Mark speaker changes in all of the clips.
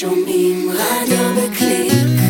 Speaker 1: שומעים רדיו בקליק.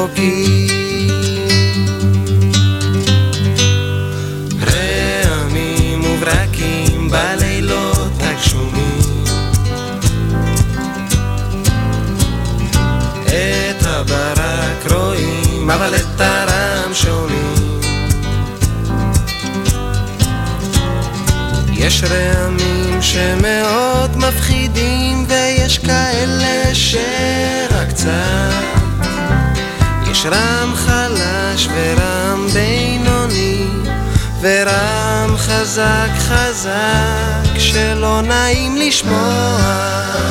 Speaker 2: רחוקים רעמים וברקים בלילות הגשומים. את הברק רואים אבל את הרם שומעים יש רעמים שמאוד מפחידים ויש כאלה שרק קצת יש רם חלש ורם בינוני ורם חזק חזק שלא נעים לשמוע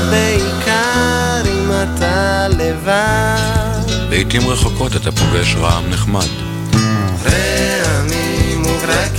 Speaker 2: בעיקר אם אתה לבד
Speaker 3: לעתים רחוקות אתה פוגש רעם נחמד.
Speaker 2: רעמים וברקים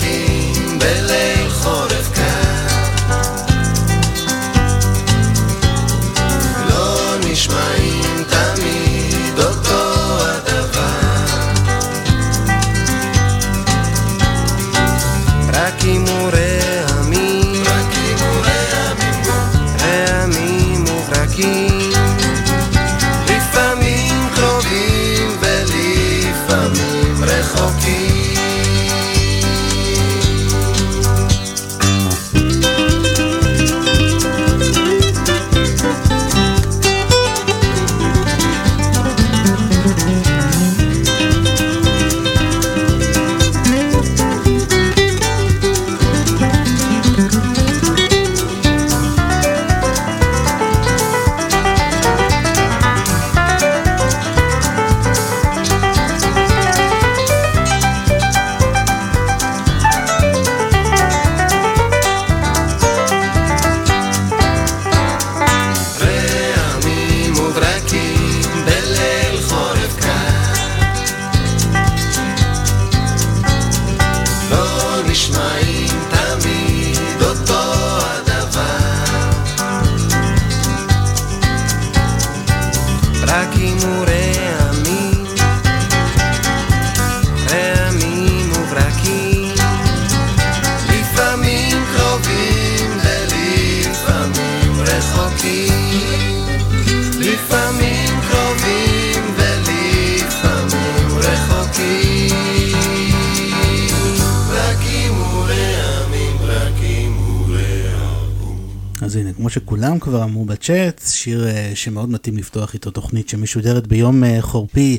Speaker 4: כבר אמרו בצ'אט, שיר אה, שמאוד מתאים לפתוח איתו תוכנית שמשודרת ביום אה, חורפי,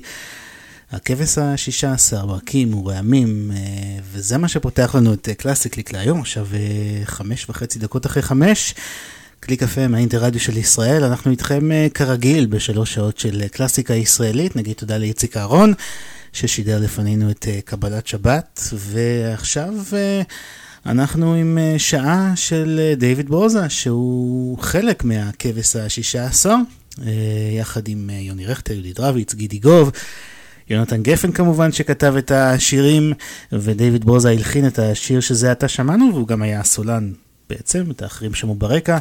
Speaker 4: הכבש השישה עשר, ברקים ורעמים, אה, וזה מה שפותח לנו את קלאסי קליק להיום, עכשיו חמש וחצי דקות אחרי חמש. קליק FM, האינטרדיו של ישראל, אנחנו איתכם כרגיל בשלוש שעות של קלאסיקה ישראלית, נגיד תודה לאיציק אהרון, ששידר לפנינו את קבלת שבת, ועכשיו אנחנו עם שעה של דיוויד ברוזה, שהוא חלק מהכבש השישה עשר. אה, יחד עם אה, יוני רכטר, יהודית רביץ, גידי גוב. יונתן גפן כמובן שכתב את השירים, ודייוויד ברוזה הלחין את השיר שזה עתה שמענו, והוא גם היה הסולן בעצם, את האחרים שמעו ברקע,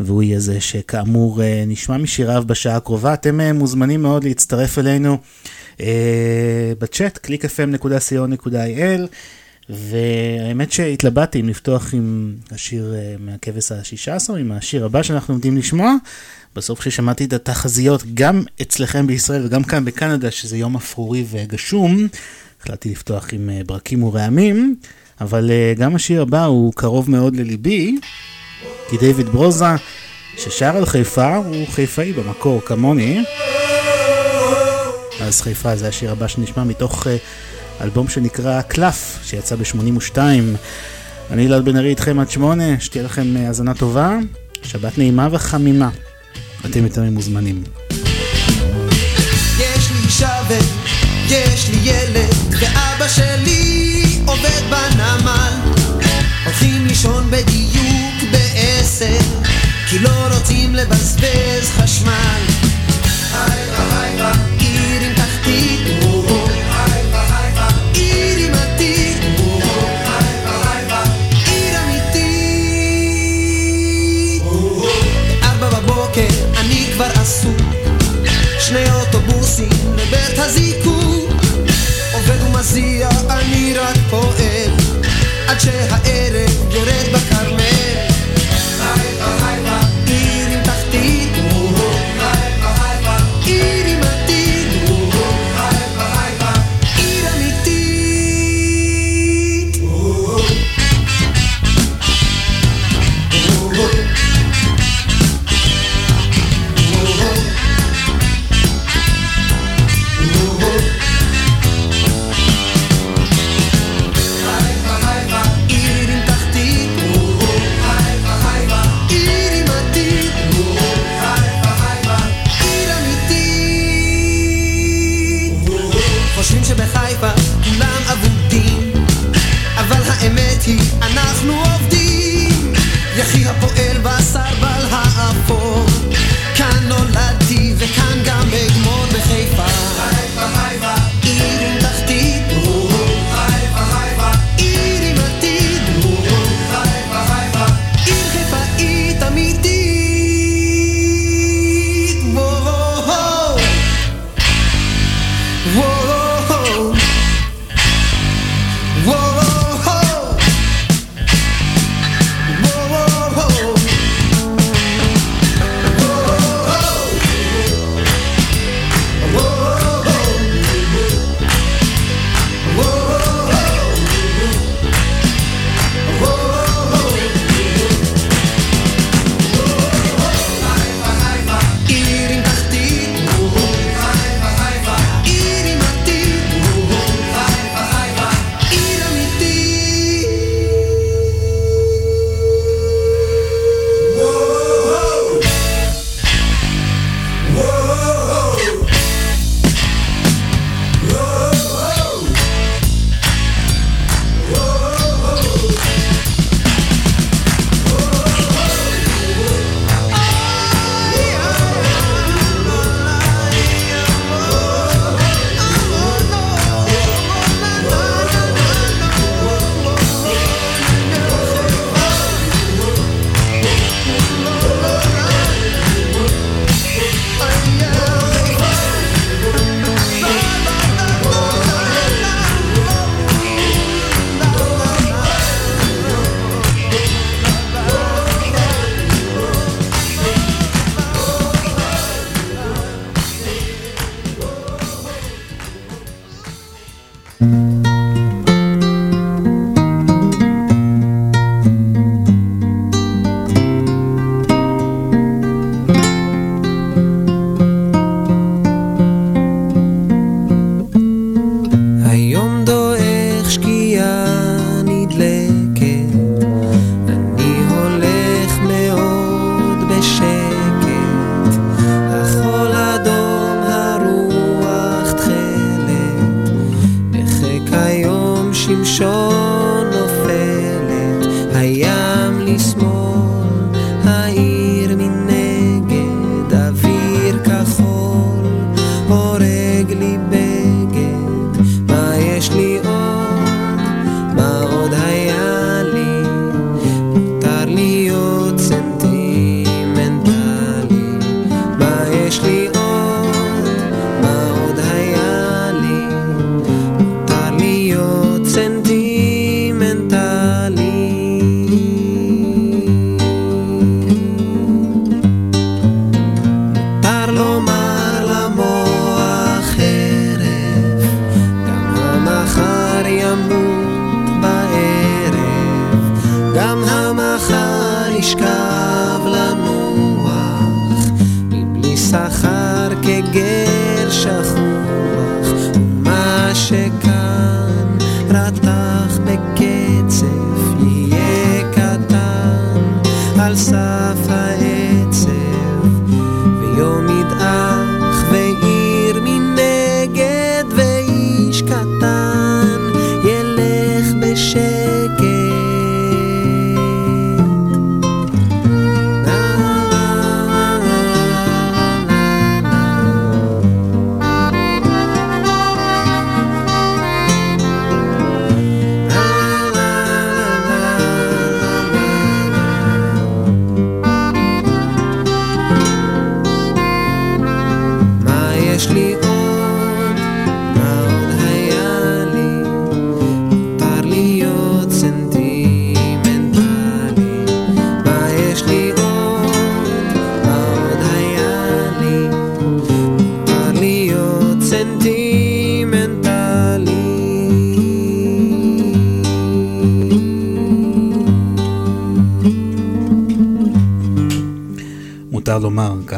Speaker 4: והוא יהיה זה שכאמור אה, נשמע משיריו בשעה הקרובה. אתם אה, מוזמנים מאוד להצטרף אלינו אה, בצ'אט, www.clickfm.co.il. והאמת שהתלבטתי אם לפתוח עם השיר אה, מהכבש השישה עשר, עם השיר הבא שאנחנו עומדים לשמוע. בסוף כששמעתי את התחזיות, גם אצלכם בישראל וגם כאן בקנדה, שזה יום אפרורי וגשום, החלטתי לפתוח עם אה, ברקים ורעמים, אבל אה, גם השיר הבא הוא קרוב מאוד לליבי, כי דיוויד ברוזה, ששר על חיפה, הוא חיפאי במקור כמוני. אז חיפה זה השיר הבא שנשמע מתוך אלבום שנקרא קלף, שיצא ב-82. אני אלעד בן ארי איתכם עד שמונה, שתהיה לכם אה, האזנה טובה, שבת נעימה וחמימה. אתם יותר ממוזמנים.
Speaker 2: יש לי אישה ויש לי ילד, ואבא שלי עובד בנמל. הולכים לישון בדיוק בעשר, כי לא רוצים לבזבז חשמל. עיר עם תחתית, לבית הזיקוק. עובד ומזיע, אני רק פועל עד שהערב יורד בכרמל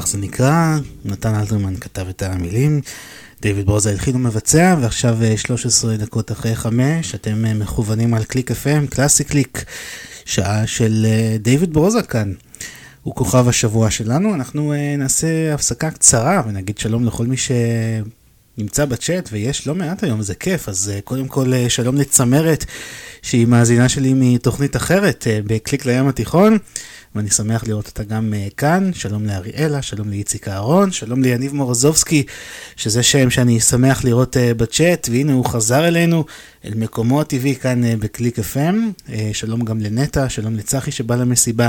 Speaker 4: זה נקרא, נתן אלתרמן כתב את המילים, דיוויד ברוזה הלחין ומבצע, ועכשיו אה, 13 דקות אחרי 5, אתם אה, מכוונים על קליק FM, קלאסי קליק, שעה של אה, דיוויד ברוזה כאן. הוא כוכב השבוע שלנו, אנחנו אה, נעשה הפסקה קצרה ונגיד שלום לכל מי שנמצא בצ'אט, ויש לא מעט היום, זה כיף, אז אה, קודם כל אה, שלום לצמרת, שהיא מאזינה שלי מתוכנית אחרת, אה, בקליק לים התיכון. ואני שמח לראות אותה גם uh, כאן. שלום לאריאלה, שלום לאיציק אהרון, שלום ליניב מורזובסקי, שזה שם שאני שמח לראות uh, בצ'אט, והנה הוא חזר אלינו, אל מקומו הטבעי כאן uh, בקליק FM. שלום גם לנטע, שלום לצחי שבא למסיבה,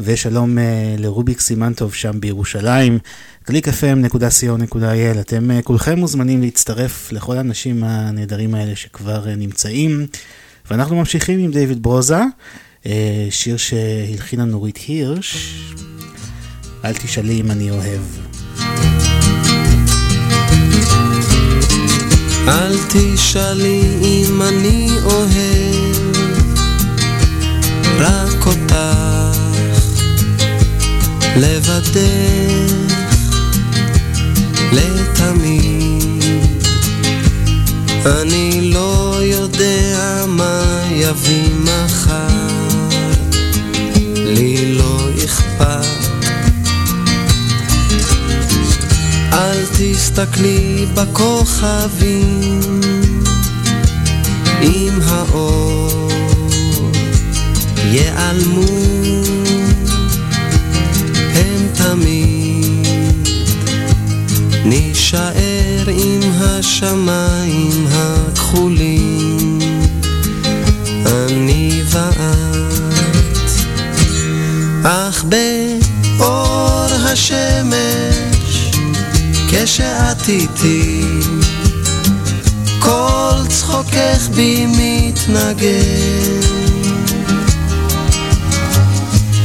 Speaker 4: ושלום uh, לרוביק סימנטוב שם בירושלים. www.clickfm.co.il אתם uh, כולכם מוזמנים להצטרף לכל האנשים הנהדרים האלה שכבר uh, נמצאים. ואנחנו ממשיכים עם דיוויד ברוזה. אה, שיר שהלחינה נורית הירש, אל תשאלי אם אני אוהב.
Speaker 2: אל תשאלי אם אני אוהב. רק אותך לבדך לתמיד. אני לא יודע מה יביא מחר אכפת אל תסתכלי בכוכבים אם האור. ייעלמו הם תמיד נישאר עם השמיים הכחולים. אני אך באור השמש כשאת איתי כל צחוקך בי מתנגן.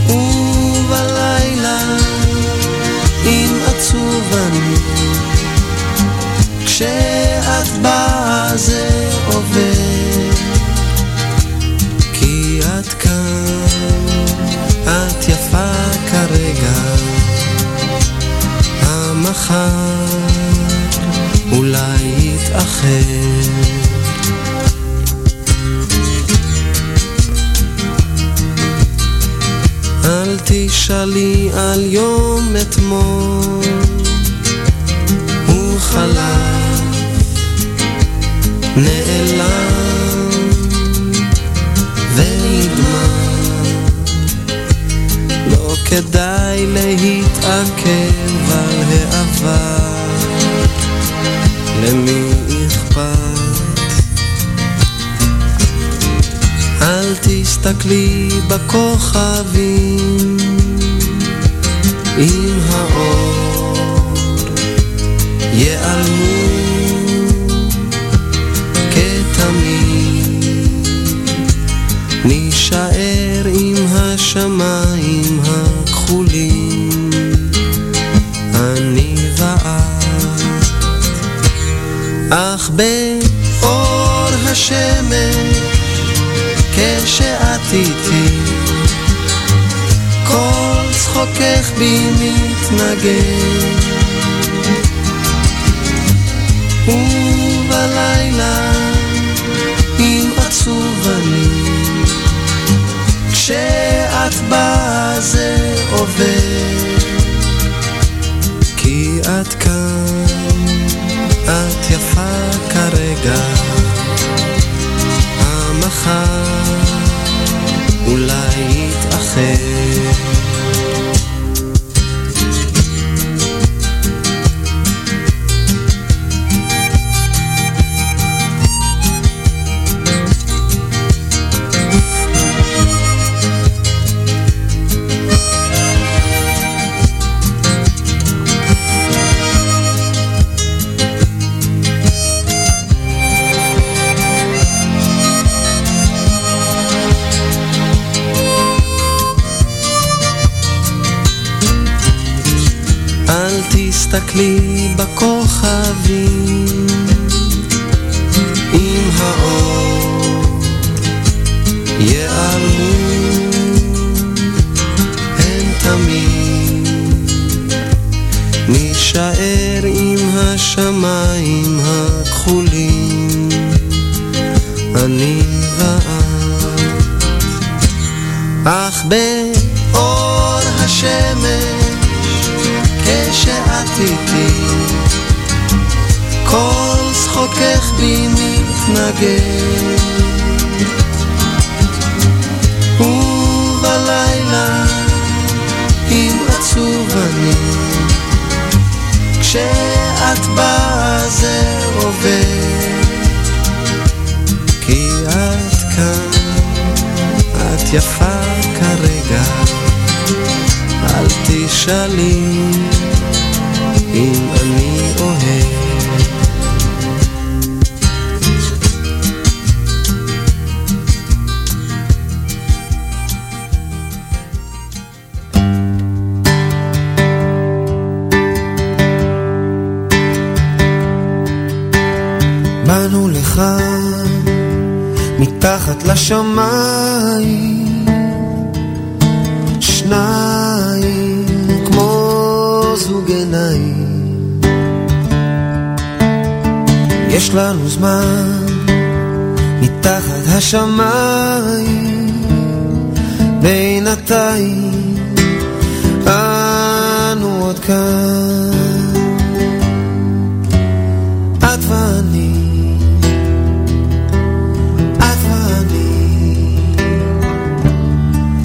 Speaker 2: ובלילה אם עצוב אני כשאת באה זה עובר יפה כרגע. המחר אולי יתאחר אל תשאלי על יום אתמול. הוא חלף נעלם כדאי להתעכב על העבר למי אכפת? אל תסתכלי בכוכבים. אם האור ייעלמו כתמיד נישאר עם השמיים אך באור השמש כשאת איתי כל צחוקך בי מתנגן. ובלילה עצוב אני כשאת באה זה עובר כי את כאן, יפה כרגע. המחר אולי יתאחר תסתכלי בכוכבים. אם האור ייעלמו הם תמיד נישאר עם השמיים הכחולים. אני ואת אך באור השמש איתי כל שחוקך בי מתנגד. ובלילה אם עצוב אני. כשאת באה זה עובר כי את כאן, את יפה כרגע. אל תשאלי אם אני אוהב באנו לך מתחת לשמיים יש לנו זמן מתחת השמיים בינתיים אנו עוד כאן. את ואני את ואני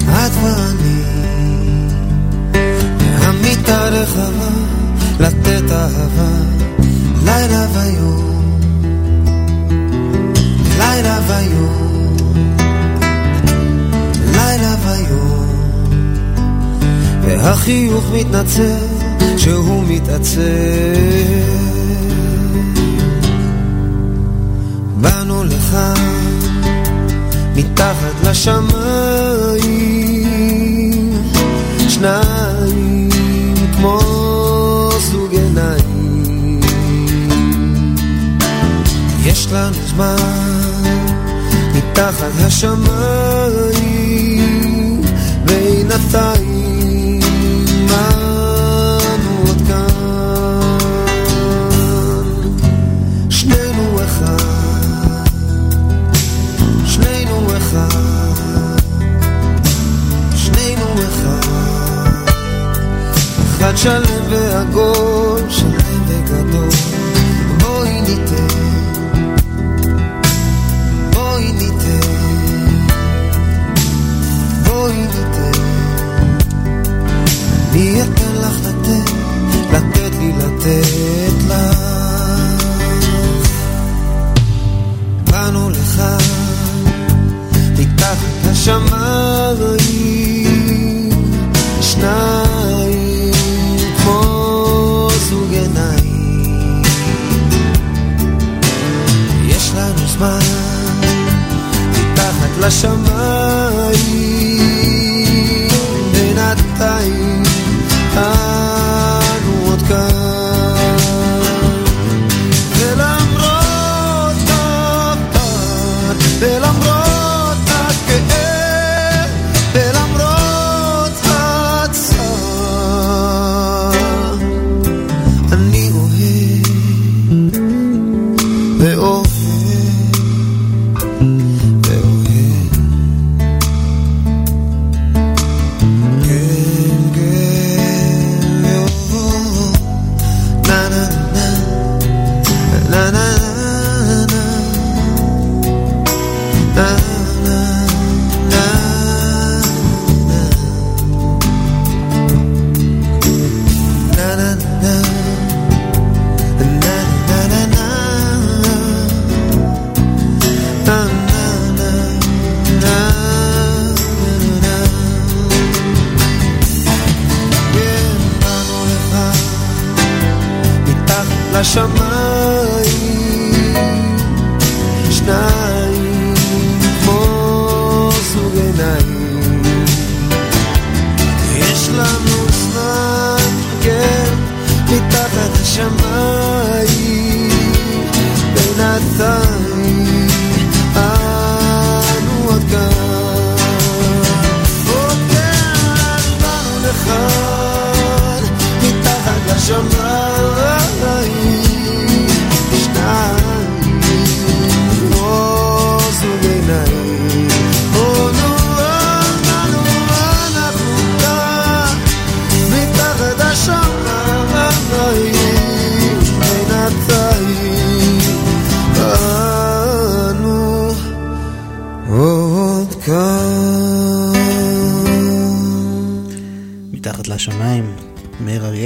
Speaker 2: את ואני. המיטה רחבה לתת אהבה לילה ויום והחיוך מתנצל שהוא מתעצב באנו לך מתחת לשמיים. שניים כמו זוג עיניים. יש לנו זמן מתחת השמיים שלם ועגול שלם מתחת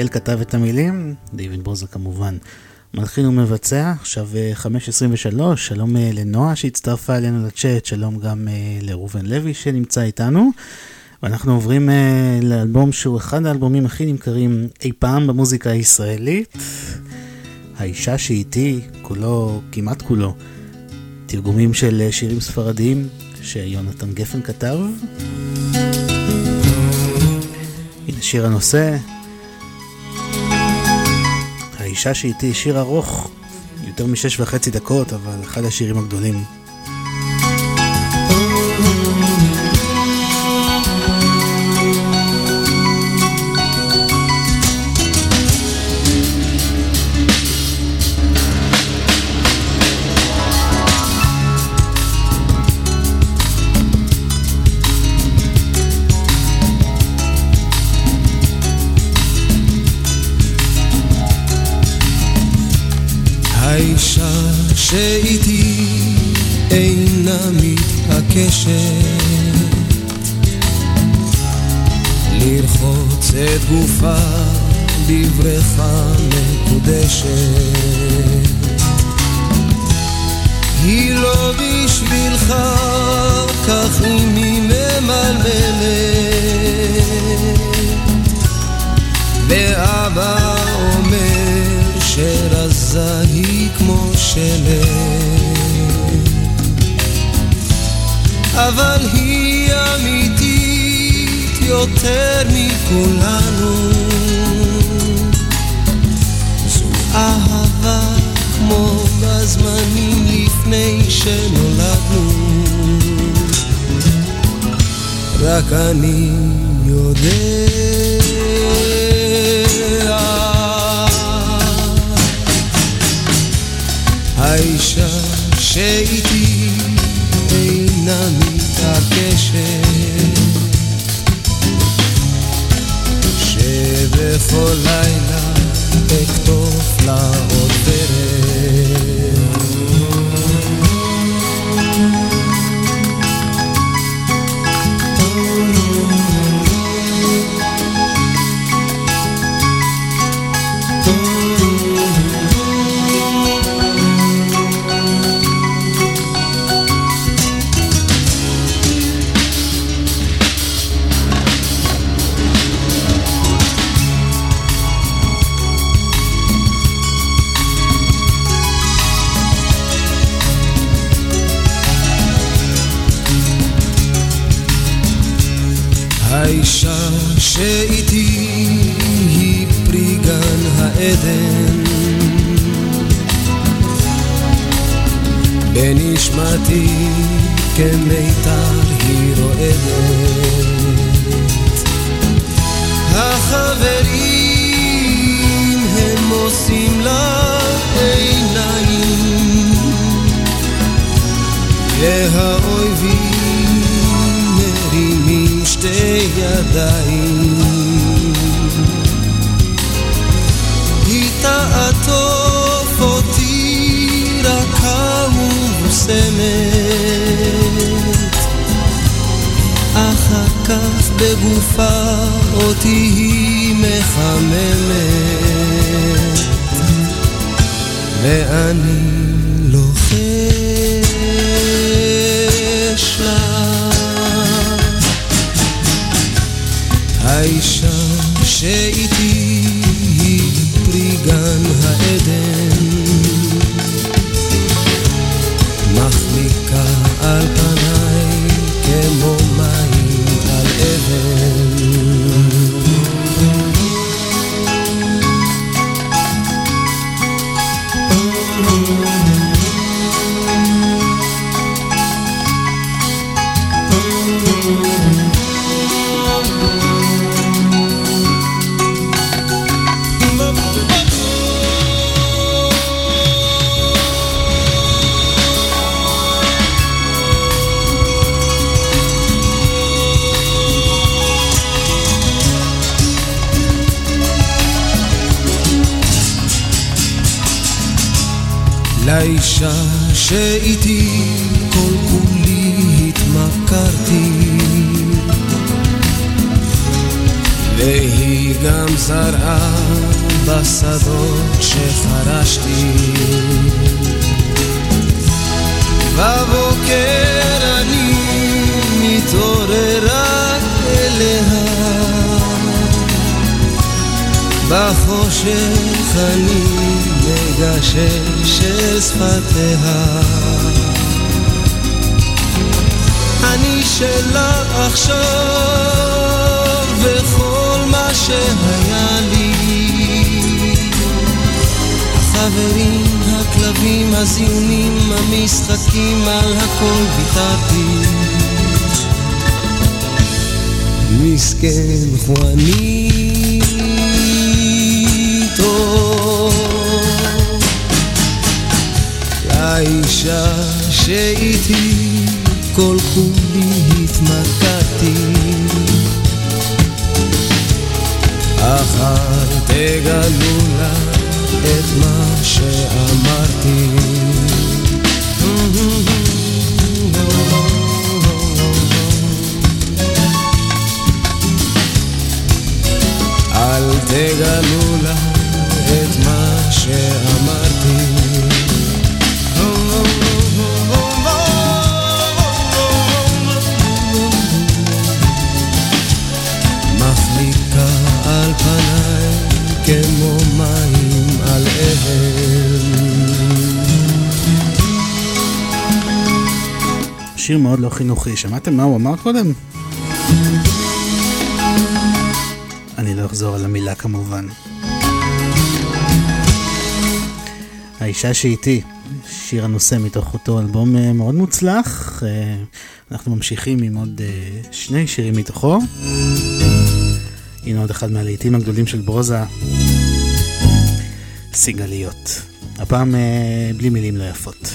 Speaker 4: כתב את המילים, דיוויד בוזה כמובן. מלחין ומבצע, עכשיו אה, 5.23, שלום אה, לנועה שהצטרפה אלינו לצ'אט, שלום גם אה, לראובן לוי שנמצא איתנו. ואנחנו עוברים אה, לאלבום שהוא אחד האלבומים הכי נמכרים אי פעם במוזיקה הישראלית. האישה שאיתי, כולו, כמעט כולו, תרגומים של אה, שירים ספרדיים שיונתן גפן כתב. הנה שיר הנושא. האישה שאיתי, שיר ארוך, יותר משש וחצי דקות, אבל אחד השירים הגדולים.
Speaker 2: האישה שאיתי אינה מתעקשת. לרחוץ את גופה בבריכה מקודשת. היא לא בשבילך, כך אמי ממלמלת. ואבא שרזה היא כמו שלג. אבל היא אמיתית יותר מכולנו. זו אהבה כמו בזמנים לפני שנולדנו. רק אני יודע האישה שאיתי אינה מתעקשת שבכל לילה אכתוב לה החברים, הכלבים, הזיונים, המשחקים, על הכל ויתרתי. מסכן חואניטו לאישה שאיתי כל כולי התמקדתי. אחר תגלו לה את מה שאמרתי. אל תגלו לה את מה שאמרתי
Speaker 4: שיר מאוד לא חינוכי. שמעתם מה הוא אמר קודם? אני לא אחזור על המילה כמובן. האישה שאיתי, שיר הנושא מתוך אותו אלבום אה, מאוד מוצלח. אה, אנחנו ממשיכים עם עוד אה, שני שירים מתוכו. הנה עוד אחד מהלהיטים הגדולים של ברוזה, סיגליות. הפעם בלי מילים לא יפות.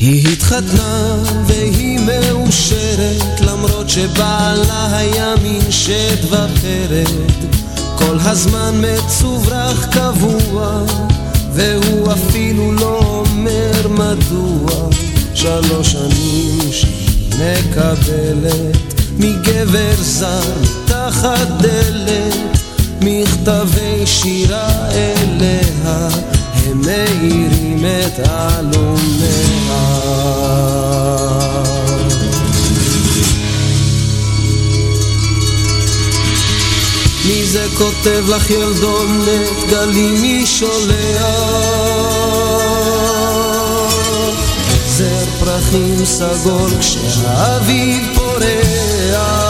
Speaker 2: היא התחתנה והיא מאושרת למרות שבעלה היה מין שד ופרד כל הזמן מצוברח קבוע והוא אפילו לא אומר מדוע. שלוש שנים שהיא מקבלת מגבר זר תחת דלת מכתבי שירה אליה הם מאירים את עלומיה. מי זה כותב לך ילדונת גלים מי שולח? זר פרחים סגול כשהאביב פורח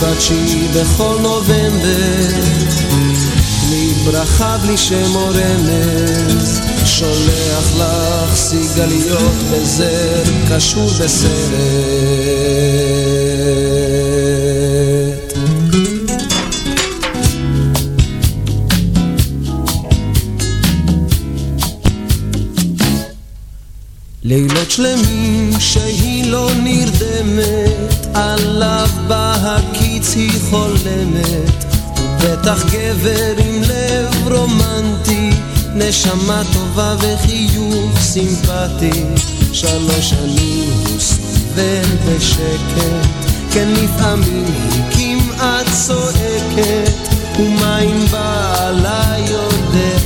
Speaker 2: בתשיעי בכל נובמבר ברכה, בלי שם או רמז שולח לך סיגליות בזר קשור בסרט לילות שלמים שהיא לא נרדמת, עליו בהקיץ היא חולמת. בטח גבר עם לב רומנטי, נשמה טובה וחיוך סימפטי. שלוש שנים הוא סובל בשקט, כן לפעמים היא כמעט צועקת, ומה אם בעלה יודע?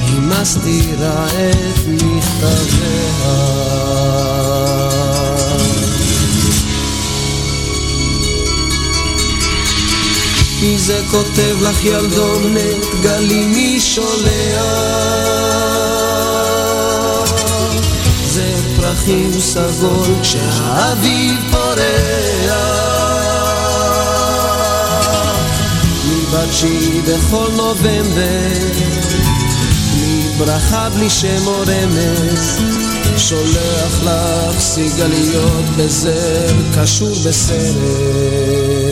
Speaker 2: היא מסתירה את מכתביה. מי זה כותב לך ילדונת, גלי מי שולח? זה פרחים סגול כשהאביב פורח. בתשיעי בכל נובמבר ברכה בלי שם או רמז, שולח לך סיגליות בזר קשור בסרט.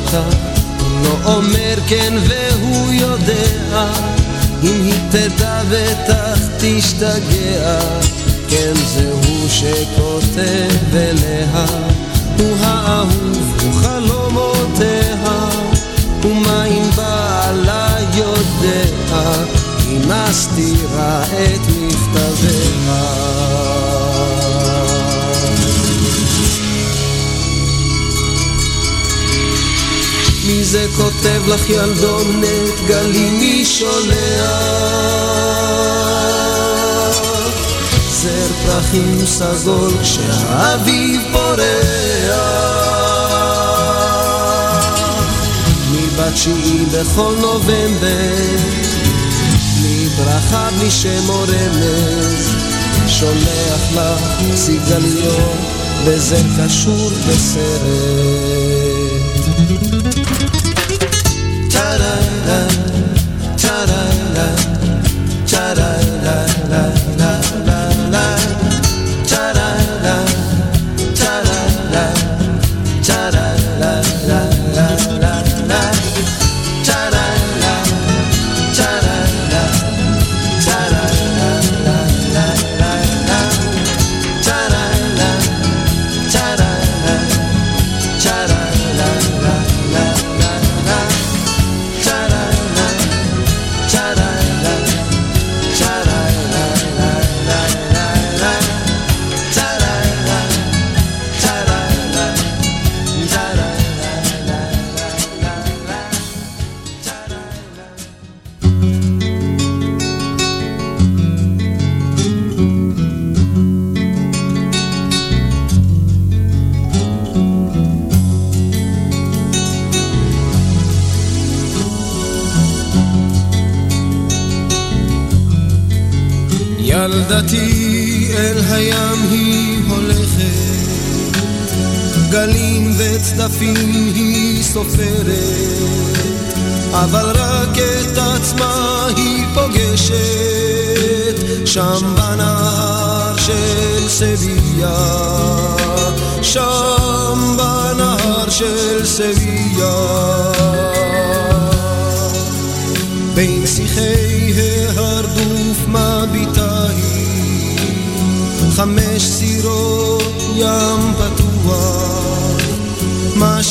Speaker 2: למטה. לא אומר כן והוא יודע, אם היא תדע בטח תשתגע. כן זה הוא שכותב אליה, הוא האהוב, הוא חלומותיה, ומה אם בעלה יודע, היא מסתירה את מכתביה. זה כותב לך ילדונת גלים מי שולח? זר פרחים סגול כשהאביב פורח. מבתשיעי בכל נובמבר בלי ברכה בלי שם או רמז. שולח לך סיגליות וזה קשור בסרט la la, cha la cha la la. וצדפים היא סופרת, אבל רק את עצמה היא פוגשת, שם בנהר של סביה, שם בנהר של סביה. בין שיחי ההרדוף מביטה היא, חמש סירות ים פתוח,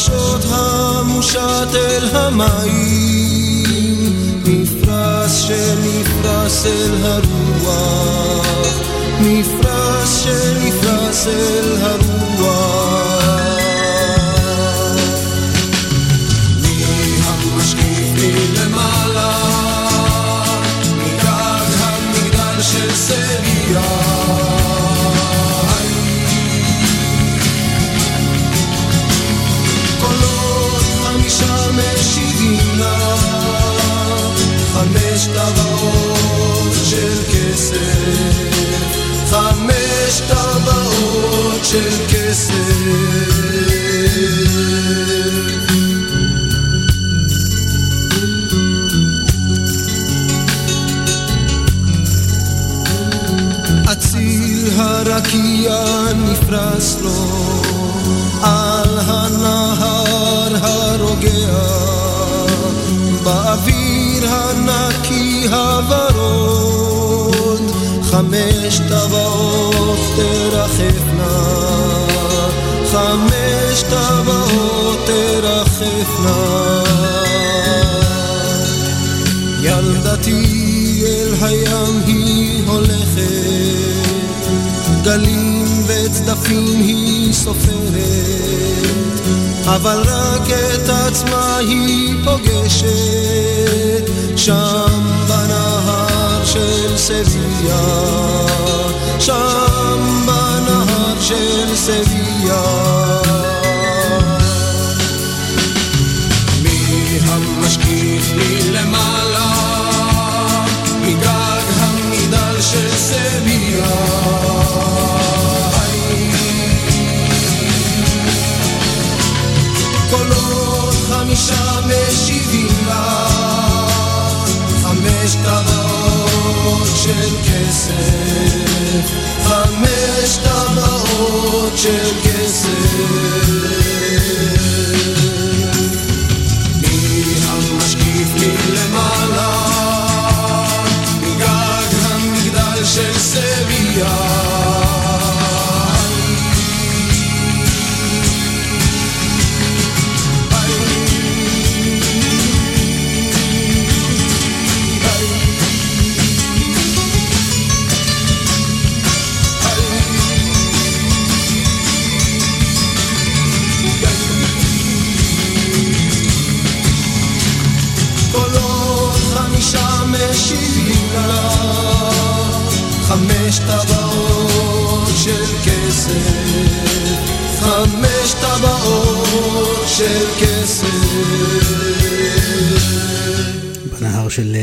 Speaker 2: משות המושט אל המים, מפרש שנפרס אל הרוח, מפרש שנפרס אל הרוח. חמש טבעות של כסף, חמש טבעות של כסף. אציל הרקיע נפרס לו טבעות תרחפנה. חמש טבעות תרחפנה. ילדתי אל הים היא הולכת, גלים וצדפים היא סופרת, אבל רק את עצמה היא פוגשת, שם של סביה, שם בנהר של סביה. של כסף, חמש טבעות
Speaker 4: של כסף.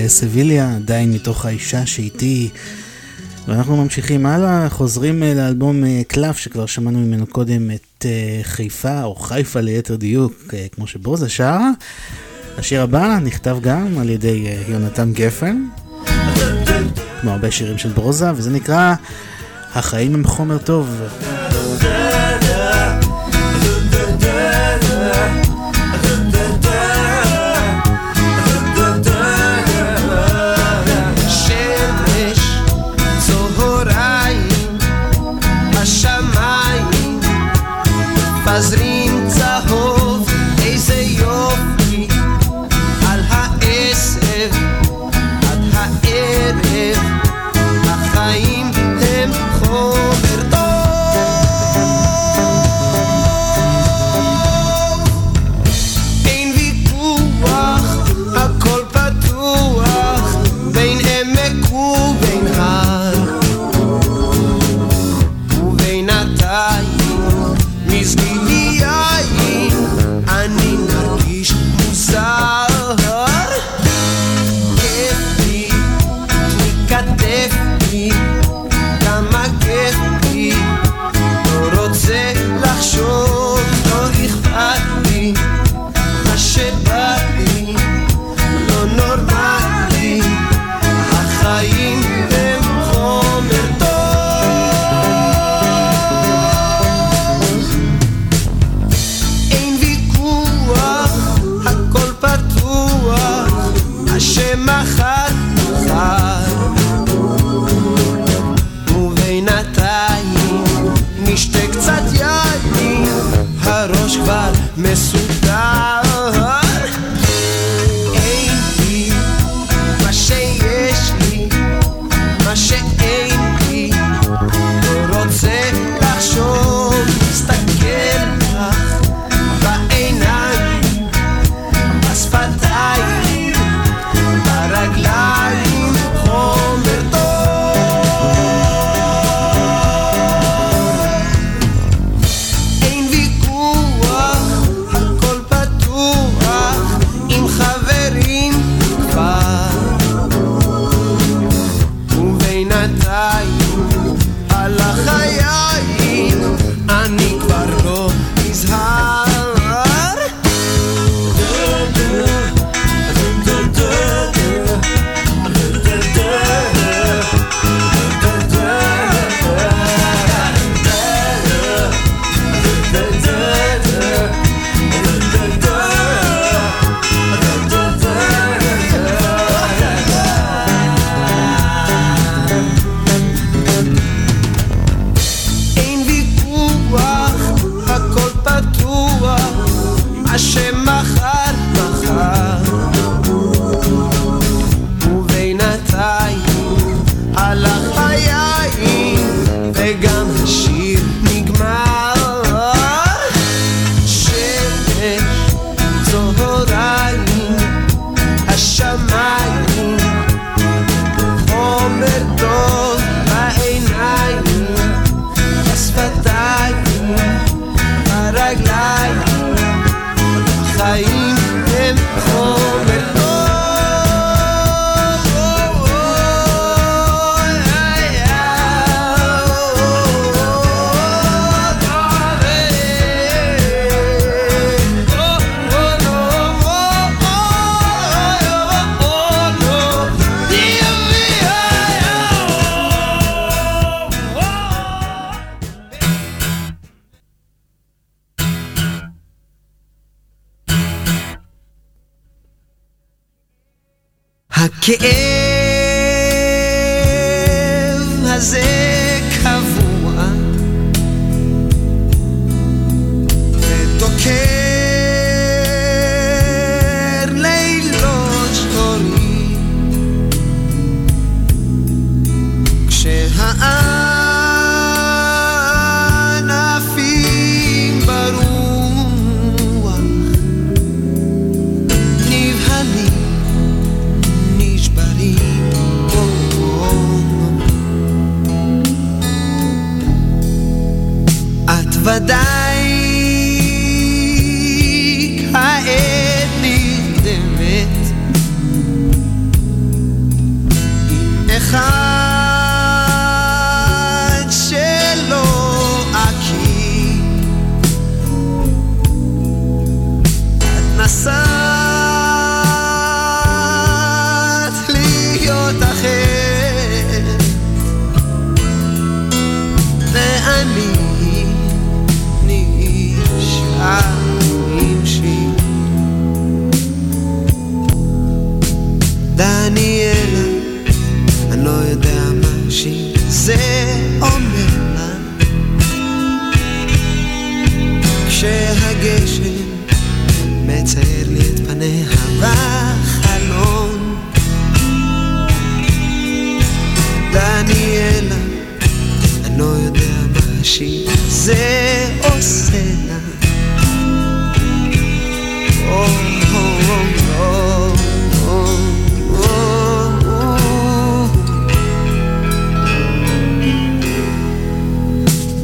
Speaker 2: סביליה, עדיין מתוך האישה שאיתי. ואנחנו ממשיכים הלאה, חוזרים אה, לאלבום אה, קלף שכבר שמענו ממנו קודם את חיפה, או חיפה ליתר דיוק, כמו שברוזה שר. השיר הבא נכתב גם על ידי יונתן גפן, כמו הרבה שירים של ברוזה, וזה נקרא החיים הם חומר טוב.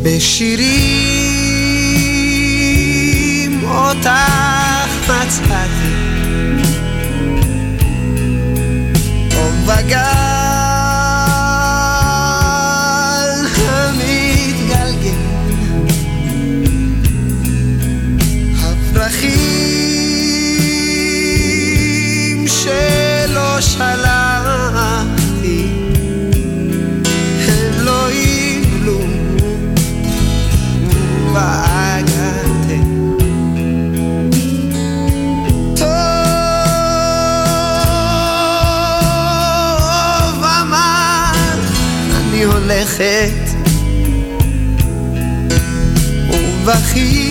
Speaker 2: בשירים אותך מצאתי ובכיתי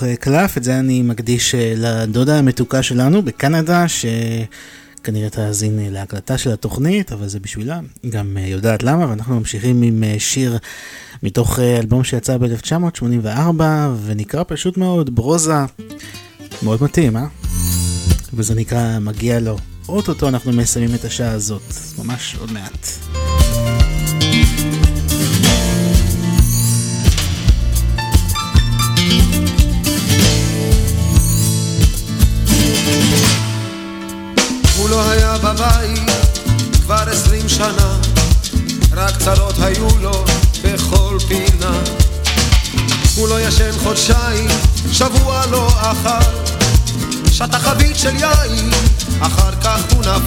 Speaker 4: מתוך אה, קלף, את זה אני מקדיש אה, לדודה המתוקה שלנו בקנדה, שכנראה תאזין אה, להקלטה של התוכנית, אבל זה בשבילה, גם יודעת למה, ואנחנו ממשיכים עם שיר מתוך אלבום שיצא ב-1984, ונקרא פשוט מאוד ברוזה, מאוד מתאים, אה? וזה נקרא מגיע לו. אוטוטו אנחנו מסיימים את השעה הזאת, ממש עוד מעט.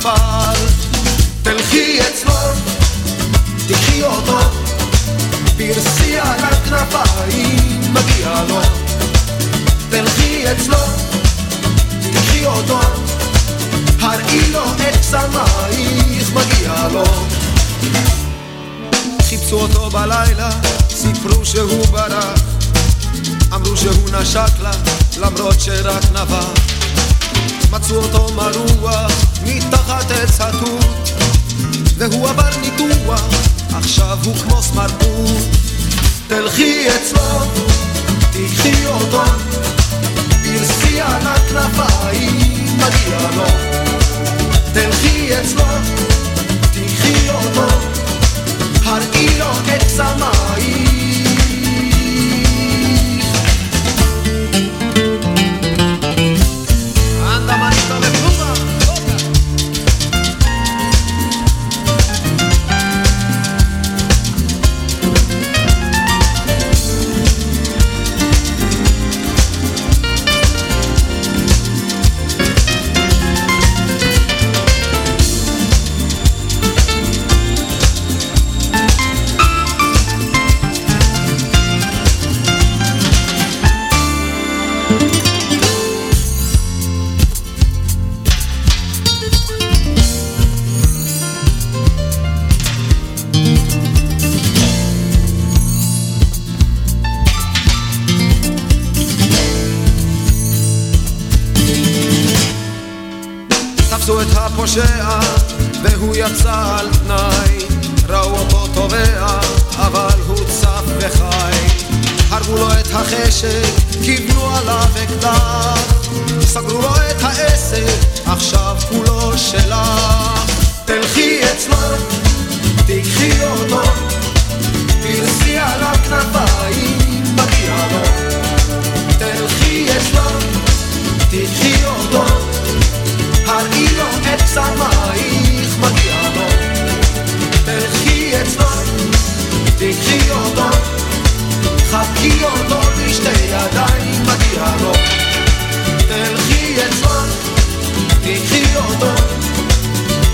Speaker 5: נפל. תלכי אצלו, תקחי אותו, פרסי על הכנפיים, מגיע לו. תלכי אצלו, תקחי אותו, הראי לו את קסמייך, מגיע לו. חיפשו אותו בלילה, סיפרו שהוא ברח, אמרו שהוא נשק לה, למרות שרק נבח. מצאו אותו מרוח מתחת עץ התות, והוא עבר ניתוח, עכשיו הוא כמו סמרטוט. תלכי אצלו, תקחי אותו, פרסי על הכנפיים, מגיע לו. תלכי אצלו, תקחי אותו, הראי לו את. יצא על תנאי ראו אותו טובע אבל הוא צף וחי. הרגו לו את החשק, כיוונו עליו אקדח. סגרו לו את העסק, עכשיו כולו שלך. תלכי אצלו, תיקחי אותו. פרסי עליו כנפיים, מגיע לו. תלכי אצלו, תיקחי אותו. הראי לו את קסמייך, תקחי אותו, חבקי אותו בשתי ידיים, מגיע לו. תלכי אצלו, תקחי אותו,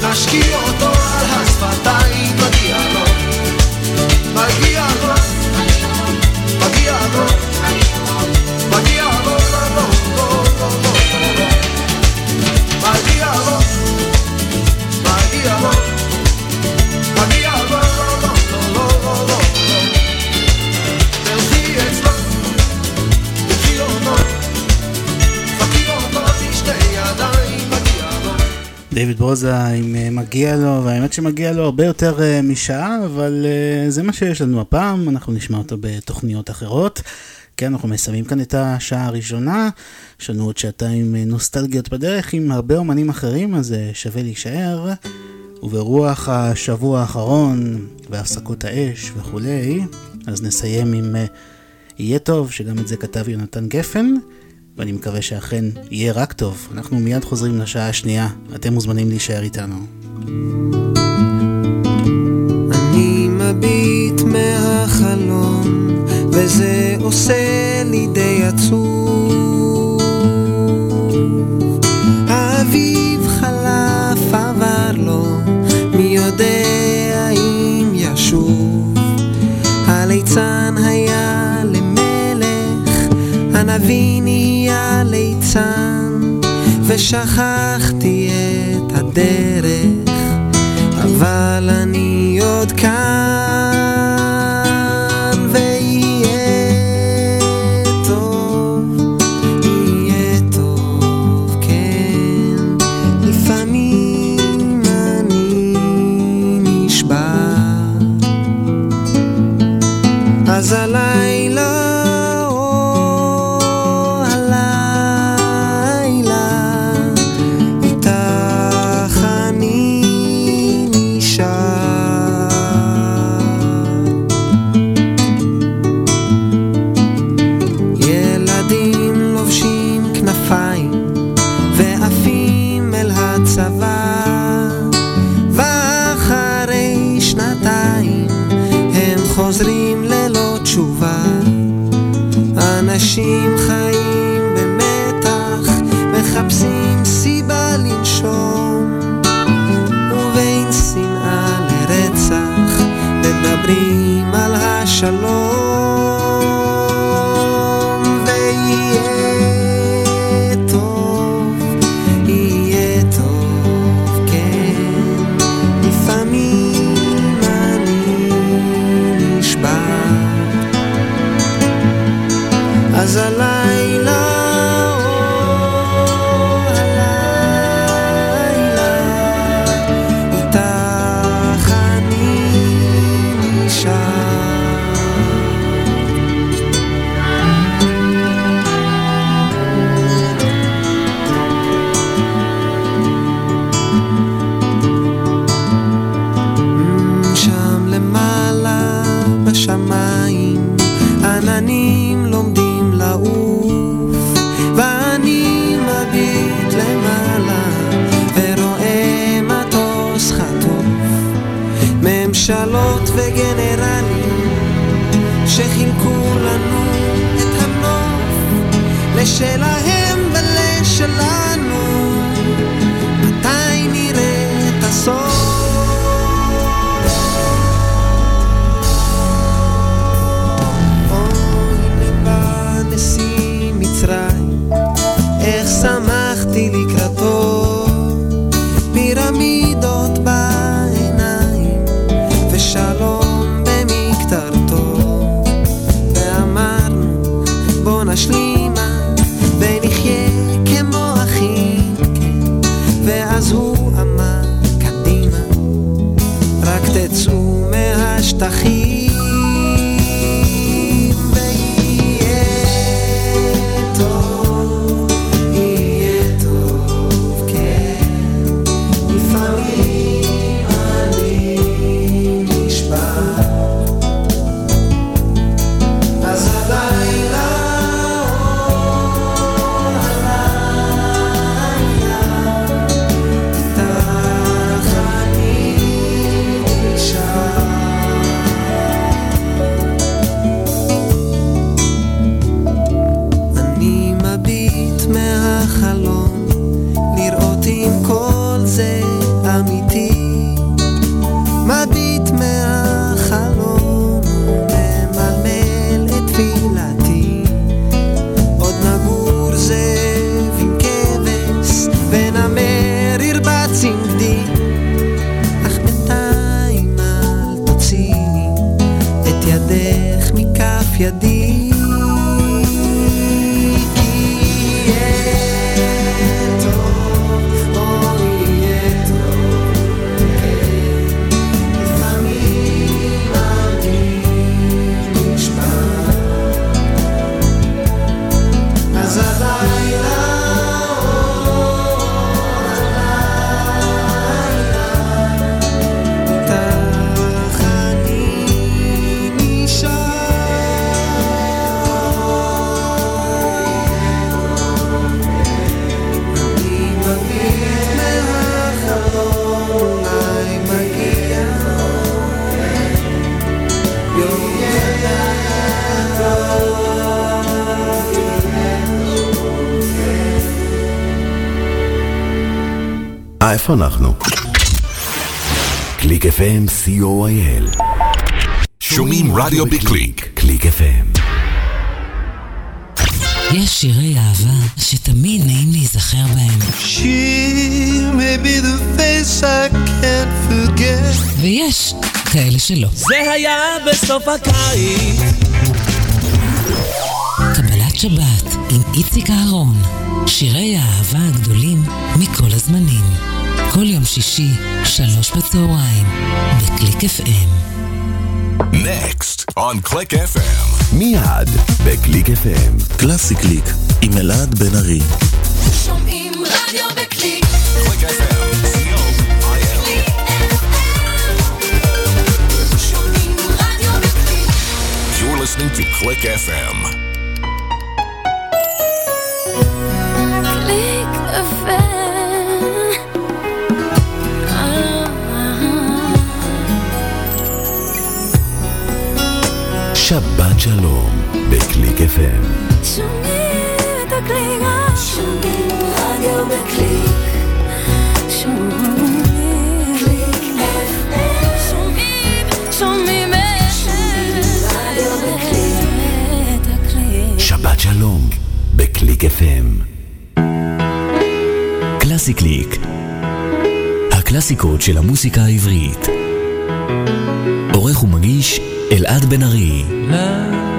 Speaker 5: תשקיעי אותו על השפתיים,
Speaker 4: דיוויד ברוזה עם אה, מגיע לו, והאמת שמגיע לו הרבה יותר אה, משעה, אבל אה, זה מה שיש לנו הפעם, אנחנו נשמע אותו בתוכניות אחרות. כן, אנחנו מסיימים כאן את השעה הראשונה, יש לנו עוד שעתיים נוסטלגיות בדרך עם הרבה אומנים אחרים, אז שווה להישאר. וברוח השבוע האחרון והפסקות האש וכולי, אז נסיים עם יהיה טוב, שגם את זה כתב יונתן גפן, ואני מקווה שאכן יהיה רק טוב. אנחנו מיד חוזרים לשעה השנייה, אתם מוזמנים להישאר איתנו.
Speaker 2: אני מביט מהחלון, וזה עושה לי די עצוב. האביב חלף עבר לו, מי יודע אם ישוב. הליצן היה למלך, הנביא נהיה ליצן, ושכחתי את הדרך. אבל אני עוד כאן מדברים על השלום.
Speaker 6: איפה אנחנו? קליק FM co.il
Speaker 7: שומעים רדיו בקליק.
Speaker 6: קליק FM
Speaker 8: יש שירי אהבה שתמיד נעים להיזכר בהם. ויש כאלה שלא.
Speaker 9: זה היה בסוף הקיץ.
Speaker 8: קבלת שבת עם איציק אהרון. שירי האהבה הגדולים מכל הזמנים. כל יום שישי, שלוש בצהריים, בקליק FM.
Speaker 7: Next on Click FM.
Speaker 6: מיד בקליק FM.
Speaker 7: קלאסי קליק עם אלעד בן ארי.
Speaker 10: שומעים רדיו בקליק.
Speaker 7: קליק FM. listening to Click FM.
Speaker 1: FM. שומעים את הקליקה.
Speaker 10: שומעים רדיו בקליק.
Speaker 1: שומעים
Speaker 10: קליק FM.
Speaker 1: שומעים, שבת שלום
Speaker 11: בקליק FM.
Speaker 6: קלאסי קליק. הקלאסיקות של המוסיקה העברית. עורך ומגיש אלעד בן ארי.
Speaker 12: Love.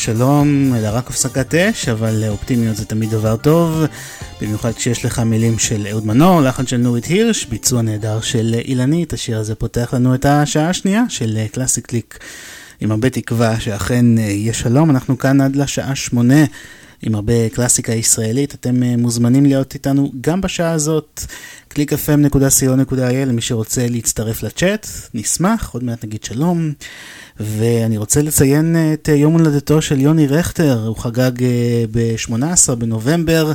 Speaker 1: שלום, אלא רק הפסקת אש, אבל אופטימיות זה תמיד דבר טוב, במיוחד כשיש לך מילים של אהוד מנור, לחן של נורית הירש, ביצוע נהדר של אילנית, השיר הזה פותח לנו את השעה השנייה של קלאסיק קליק, עם הרבה תקווה שאכן אה, יהיה שלום, אנחנו כאן עד לשעה שמונה. עם הרבה קלאסיקה ישראלית. אתם אה, מוזמנים להיות איתנו גם בשעה הזאת, www.clickfm.co.il מי שרוצה להצטרף לצ'אט, נשמח, עוד מעט נגיד שלום. ואני רוצה לציין אה, את יום הולדתו של יוני רכטר, הוא חגג אה, ב-18 בנובמבר,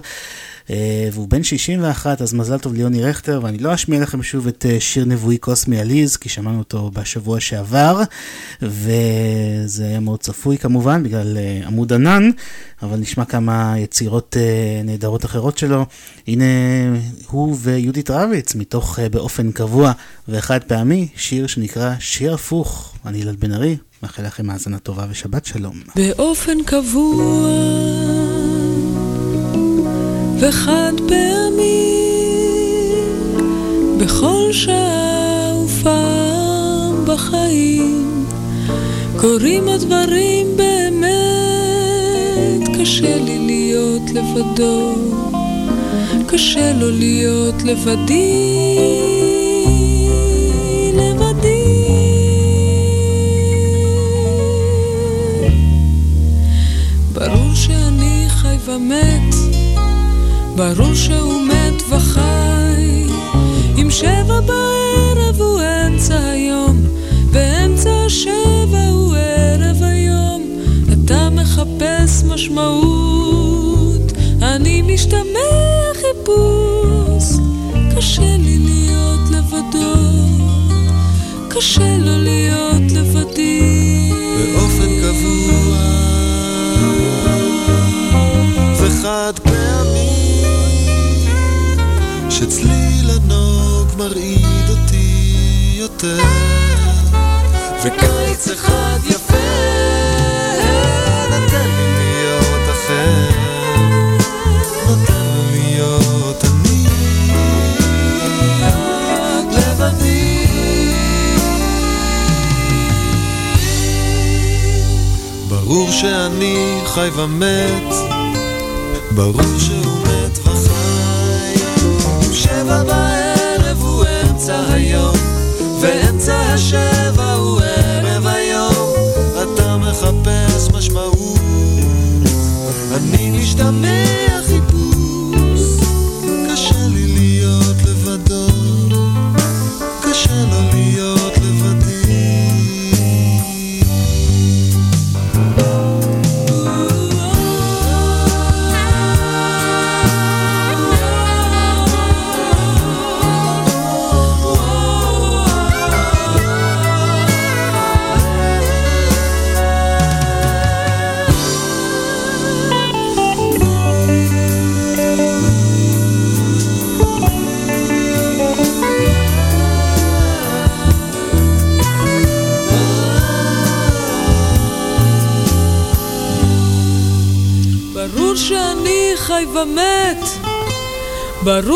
Speaker 4: והוא בן 61, אז מזל טוב ליוני רכטר, ואני לא אשמיע לכם שוב את אה, שיר נבואי קוסמי עליז, כי שמענו אותו בשבוע שעבר, וזה היה מאוד צפוי כמובן, בגלל אה, עמוד ענן, אבל נשמע כמה יצירות אה, נהדרות אחרות שלו. הנה הוא ויהודית רביץ, מתוך אה, באופן קבוע וחד פעמי, שיר שנקרא שיר הפוך. אני ילד בן ארי, מאחל לכם האזנה טובה ושבת שלום.
Speaker 13: באופן קבוע וחד פעמי בכל שעה ופעם בחיים קורים הדברים באמת קשה לי להיות לבדו קשה לו להיות לבדי ומת, ברור שהוא מת וחי. אם שבע בערב הוא אמצע היום, באמצע השבע הוא ערב היום. אתה מחפש משמעות, אני משתמע חיפוש. קשה לי להיות לבדו, קשה לו להיות לבדי.
Speaker 2: מרעיד אותי יותר. וקיץ אחד יפה נותן לי להיות אחר. נותן לי להיות אני. לבדי ברור שאני חי ומת, ברור שהוא מת וחי. שבע cachette.
Speaker 13: ברור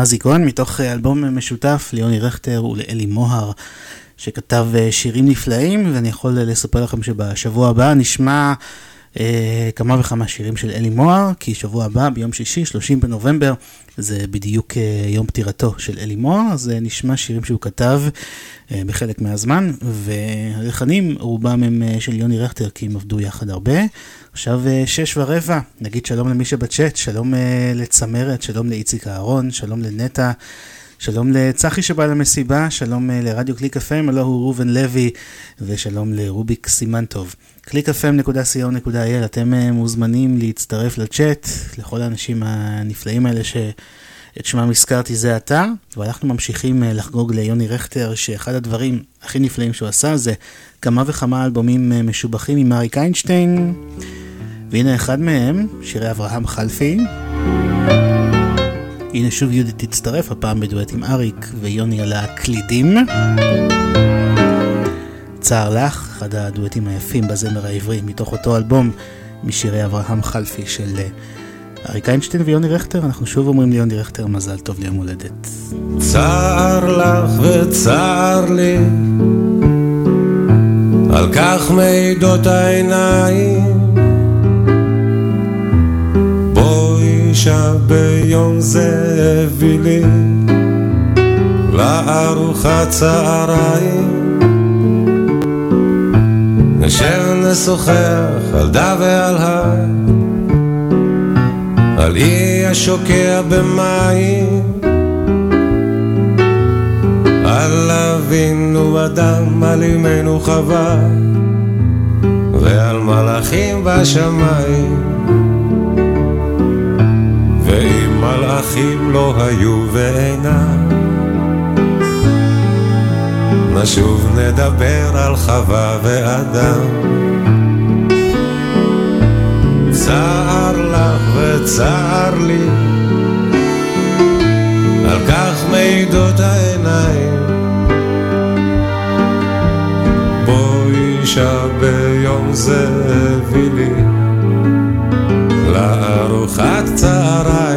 Speaker 4: מזי כהן, מתוך אה, אלבום משותף ליוני רכטר ולאלי מוהר, שכתב אה, שירים נפלאים, ואני יכול אה, לספר לכם שבשבוע הבא נשמע אה, כמה וכמה שירים של אלי מוהר, כי שבוע הבא, ביום שישי, 30 בנובמבר, זה בדיוק יום פטירתו של אלי מוהר, אז נשמע שירים שהוא כתב אה, בחלק מהזמן, והלחנים רובם הם של יוני רכטר, כי הם עבדו יחד הרבה. עכשיו אה, שש ורבע, נגיד שלום למי שבצ'אט, שלום אה, לצמרת, שלום לאיציק אהרון, שלום לנטע, שלום לצחי שבא למסיבה, שלום אה, לרדיו קליק FM, הלו הוא ראובן לוי, ושלום לרוביק סימנטוב. www.clickfm.co.il אתם מוזמנים להצטרף לצ'אט, לכל האנשים הנפלאים האלה שאת שמם הזכרתי זה עתה, ואנחנו ממשיכים לחגוג ליוני רכטר, שאחד הדברים הכי נפלאים שהוא עשה זה כמה וכמה אלבומים משובחים עם אריק איינשטיין, והנה אחד מהם, שירי אברהם חלפי. הנה שוב יהודית תצטרף, הפעם בדואט עם אריק ויוני על הקלידים. צער לך, אחד הדואטים היפים בזמר העברי, מתוך אותו אלבום משירי אברהם חלפי של אה, אריק איינשטיין ויוני רכטר, אנחנו שוב אומרים ליוני רכטר מזל טוב ליום הולדת.
Speaker 14: צר לך וצר לי, על כך מעידות העיניים. בואי שב ביום זה הביא לי לארוחת צהריים. נשב נשוחח על דה ועל הר, על אי השוקע במים. על אבינו אדם, על אמנו חווה, ועל מלאכים בשמיים. מלאכים לא היו ואינם, נשוב נדבר על חווה ואדם. צער לך וצער לי, על כך מעידות העיניים. בואי שב ביום זה הביא לי לארוחת צהריים.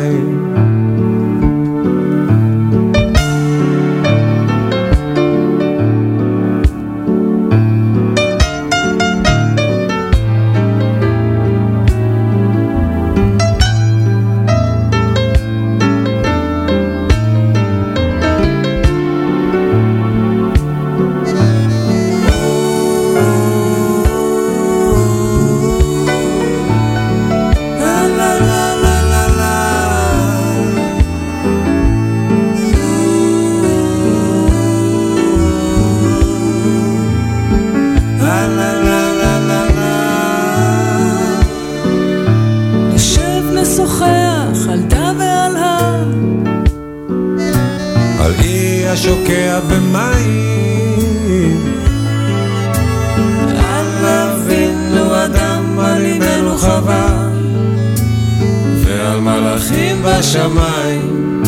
Speaker 14: בשמיים.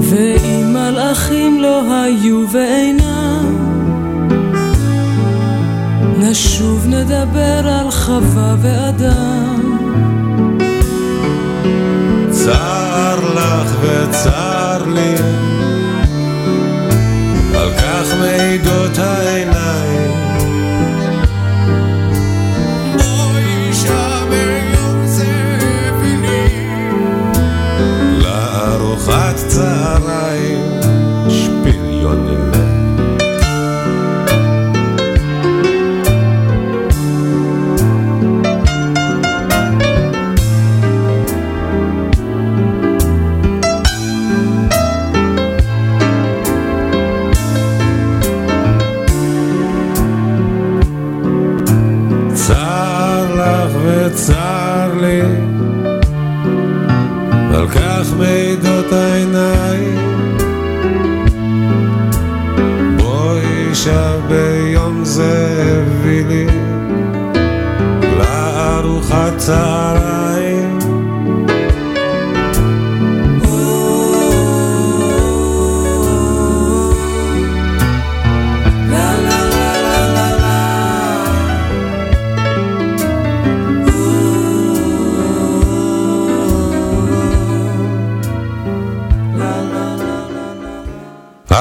Speaker 13: ואם מלאכים לא היו ואינם, נשוב נדבר על חווה ואדם.
Speaker 14: צר לך וצר לי, על כך מעידות העיניים. צהריים שפיליונים. צר לך וצר לי, על כך מעידות לארוחת צהריים.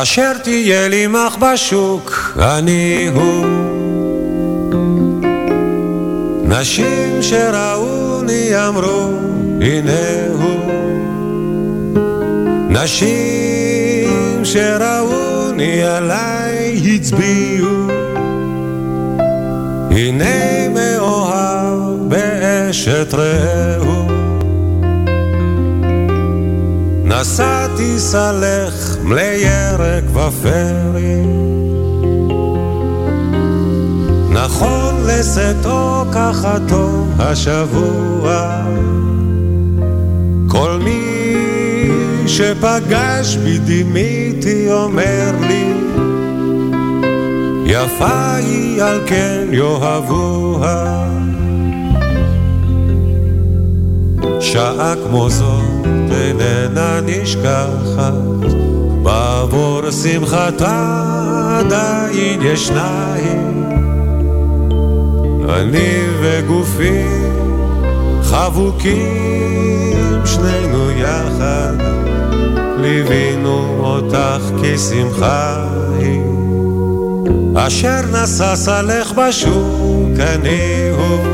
Speaker 14: אשר תהיה לי מח בשוק, אני הוא. נשים שראוני אמרו, הנה הוא. נשים שראוני עליי הצביעו. הנה מאוהב באשת רעהו. נשאתי סלך מלי ירק ופרי נכון לשאתו כחתו השבוע כל מי שפגש בי אומר לי יפה היא על כן יאהבוה שעה כמו זאת איננה נשכחת, בעבור שמחתה עדיין ישנה היא. אני וגופי חבוקים שנינו יחד, ליווינו אותך כשמחה היא, אשר נשא סלך בשוק אני הוא.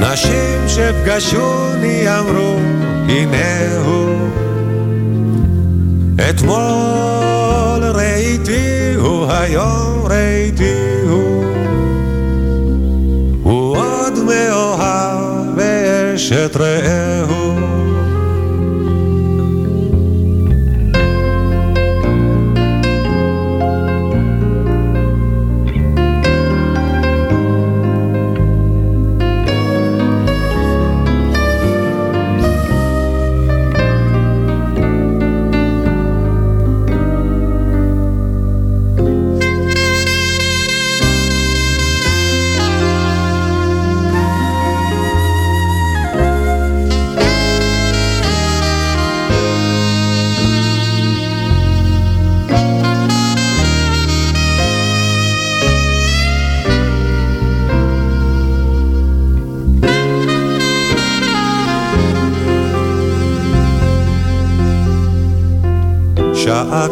Speaker 14: נשים שפגשוני אמרו, הנה הוא. אתמול ראיתי הוא, היום ראיתי באשת רעהו.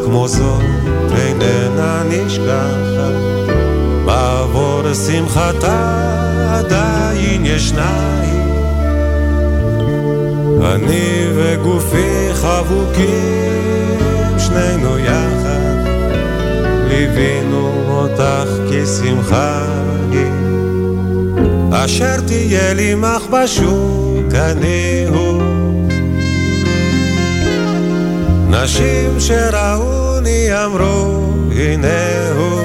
Speaker 14: כמו זאת איננה נשכחת, בעבור שמחתה עדיין ישנה היא. אני וגופי חבוקים, שנינו יחד, ליווינו אותך כשמחה היא. אשר תהיה לי מחבשוק אני הוא. נשים שראוני אמרו, הנה הוא.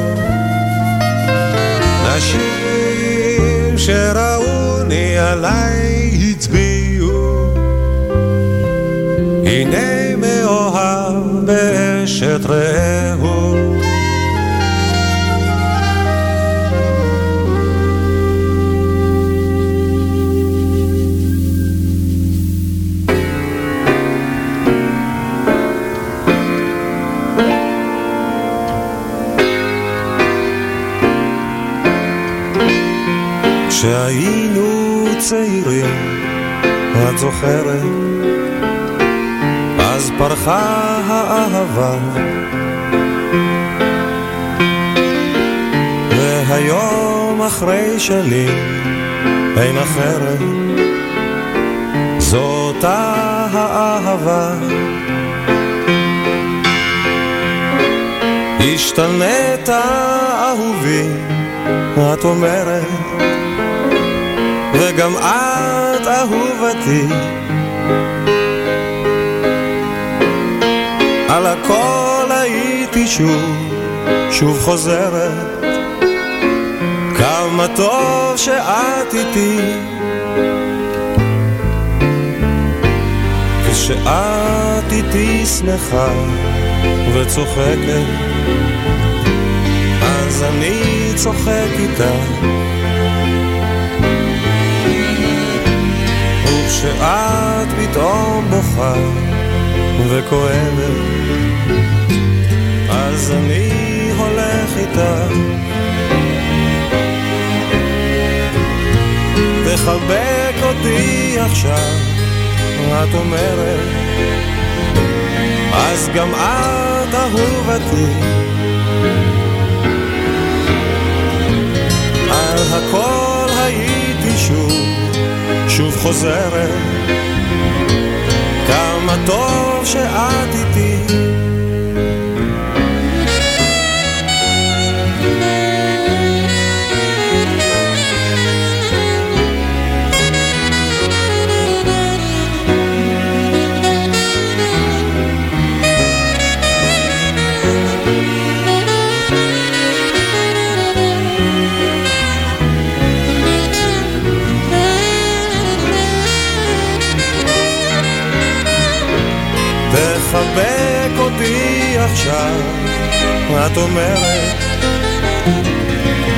Speaker 14: נשים שראוני עליי הצביעו. הנה מאוהב באשת רעהו. כשהיינו צעירים, את זוכרת? אז פרחה האהבה. והיום אחרי שלי אין אחרת, זאת האהבה. השתנית אהובי, את אומרת וגם את אהובתי. על הכל הייתי שוב, שוב חוזרת, כמה טוב שאת איתי. כשאת איתי שמחה וצוחקת, אז אני צוחק איתך. כשאת פתאום בוכה וכואבת, אז אני הולך איתך. תחבק אותי עכשיו, את אומרת, אז גם את אהובתי. על הכל הייתי שוב שוב חוזרת, כמה טוב שאת איתי. עכשיו, את אומרת,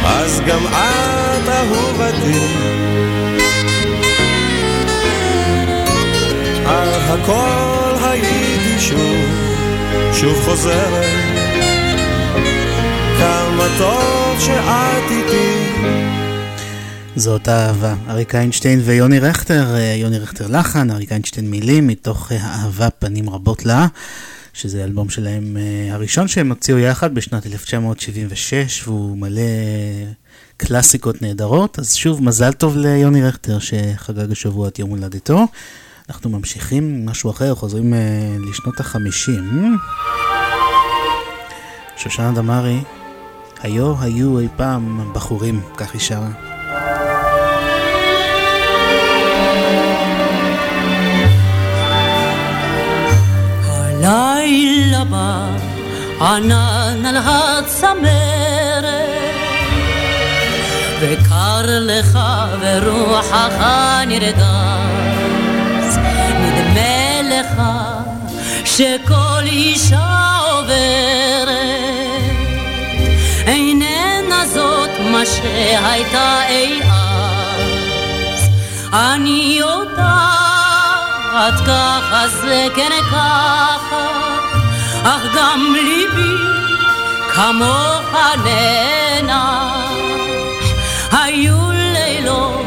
Speaker 14: אז גם את אהובתי. על הכל הייתי שוב, שוב חוזרת, כמה טוב שאת איתי.
Speaker 4: זאת אהבה. אריק איינשטיין ויוני רכטר, אה, יוני רכטר לחן, אריק איינשטיין מילים, מתוך אה, האהבה פנים רבות לה, שזה אלבום שלהם אה, הראשון שהם הוציאו יחד בשנת 1976, והוא מלא קלאסיקות נהדרות. אז שוב, מזל טוב ליוני רכטר שחגג השבוע את יום הולדתו. אנחנו ממשיכים עם משהו אחר, חוזרים לשנות החמישים. שושנה דמארי, היו היו אי פעם בחורים, כך היא שרה.
Speaker 15: הלילה בא ענן על הצמרת. וקר לך ורוחך נרגש נדמה לך שכל אישה עוברת. איננה זאת מה שהייתה אי אז. אני יודעת ככה זה כן ככה אך גם ליבי כמוך נאנח היו לילות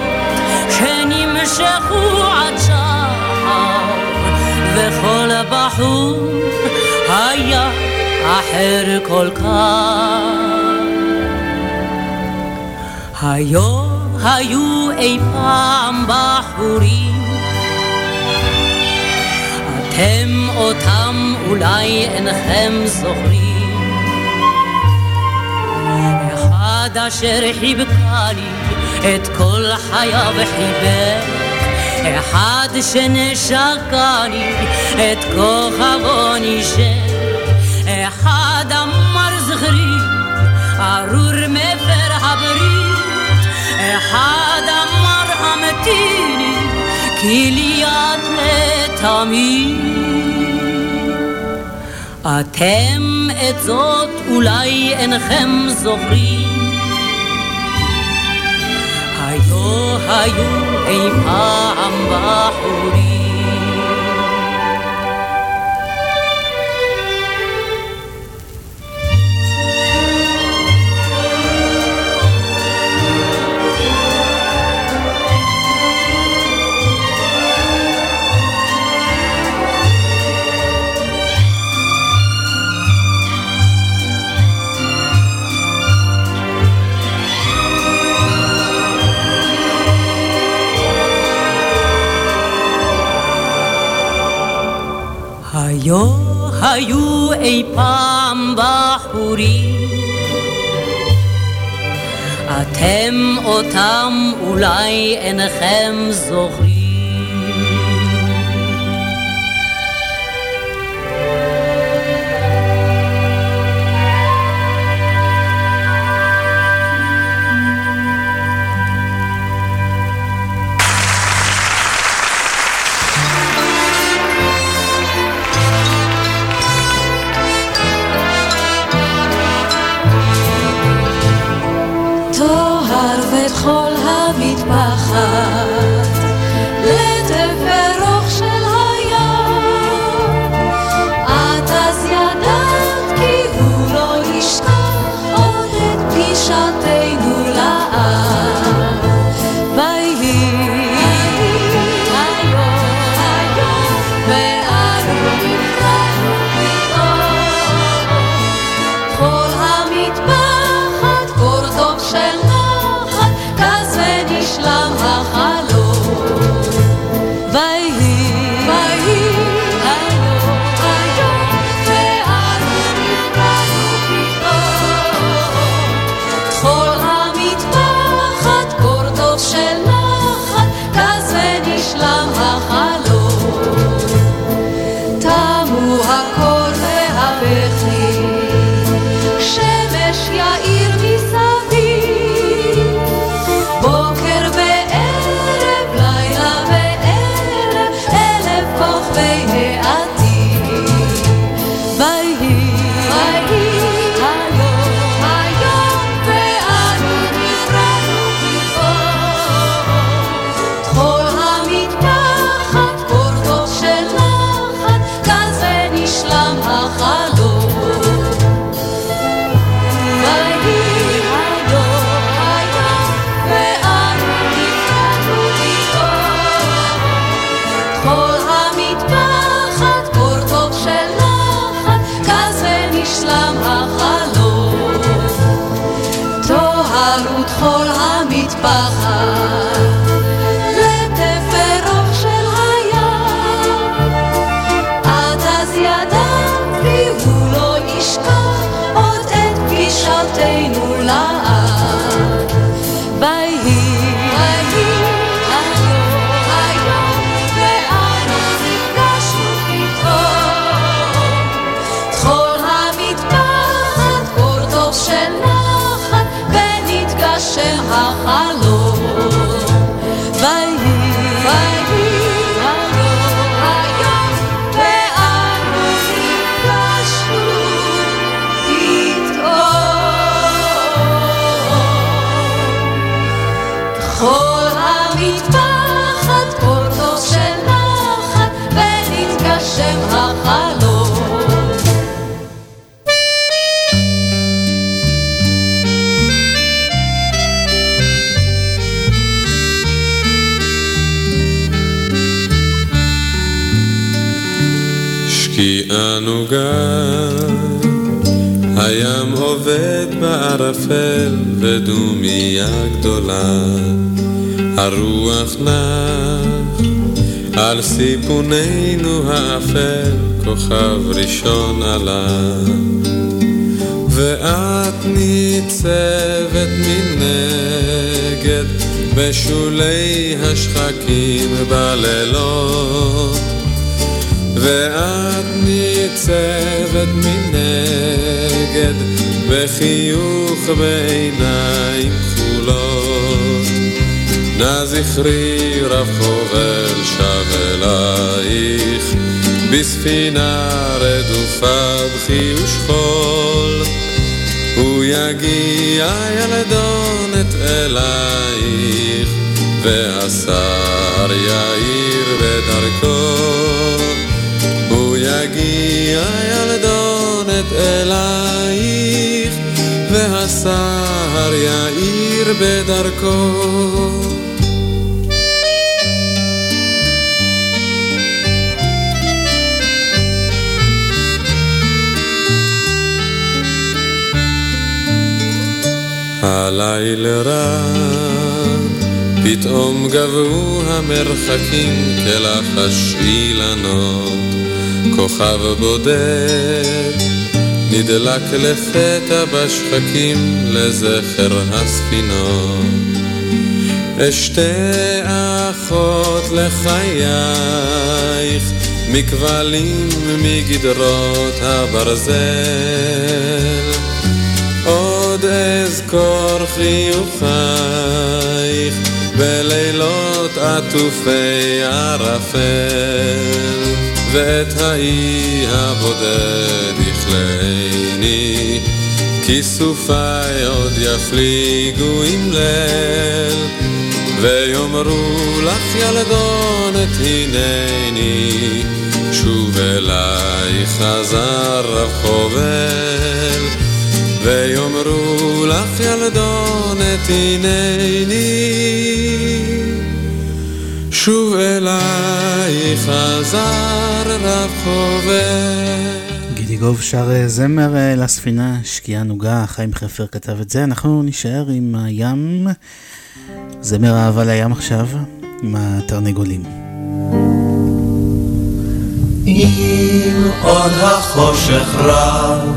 Speaker 15: שנמשכו עד שחר וכל בחור היה אחר כל כך. היו, היו אי פעם בחורים, אתם אותם אולי אינכם זוכרים. אחד אשר חיבקני את כל חייו חיבק אחד שנשקני את כוכבו נשק אחד אמר זכרי ארור מפר הברית אחד אמר המתיני כי לי את לתמיד אתם את זאת אולי אינכם זוכרים. היו היו אי פעם בחורים היו היו אי פעם בחורים. אתם אותם אולי אינכם זוכרים
Speaker 16: נוגה, הים עובד בערפל ודומיה גדולה, הרוח נח על סיפוננו האפל, כוכב ראשון עלה. ואת ניצבת מנגד בשולי השחקים בלילות ואת ניצבת מנגד בחיוך בעיניים כחולות. נא זכרי רב חובל שב אלייך בספינה רדופה בכי ושכול. הוא יגיע ילדונת אלייך והשר יאיר בדרכו הוא יגיע ילדונת אלייך והשר יאיר בדרכו. הלילה רע, פתאום גבו המרחקים כלחש אילנות, כוכב בודד נדלק לפתע בשחקים לזכר הספינות. אשתי אחות לחייך, מכבלים מגדרות הברזל. עוד אזכור חיוכייך בלילות עטופי ערפל ואת האי הבודד יכלני כיסופיי עוד יפליגו עם ליל ויאמרו לך ילדונת הנני שוב אליי חזר רב ויאמרו לך ילדונת הנני שוב אליי חזר רב חובל
Speaker 4: גידיגוב שר אה, זמר אה, לספינה, שקיעה נוגה, חיים חפר כתב את זה. אנחנו נישאר עם הים, זמר אהבה לים עכשיו, עם התרנגולים.
Speaker 17: אם עוד החושך רב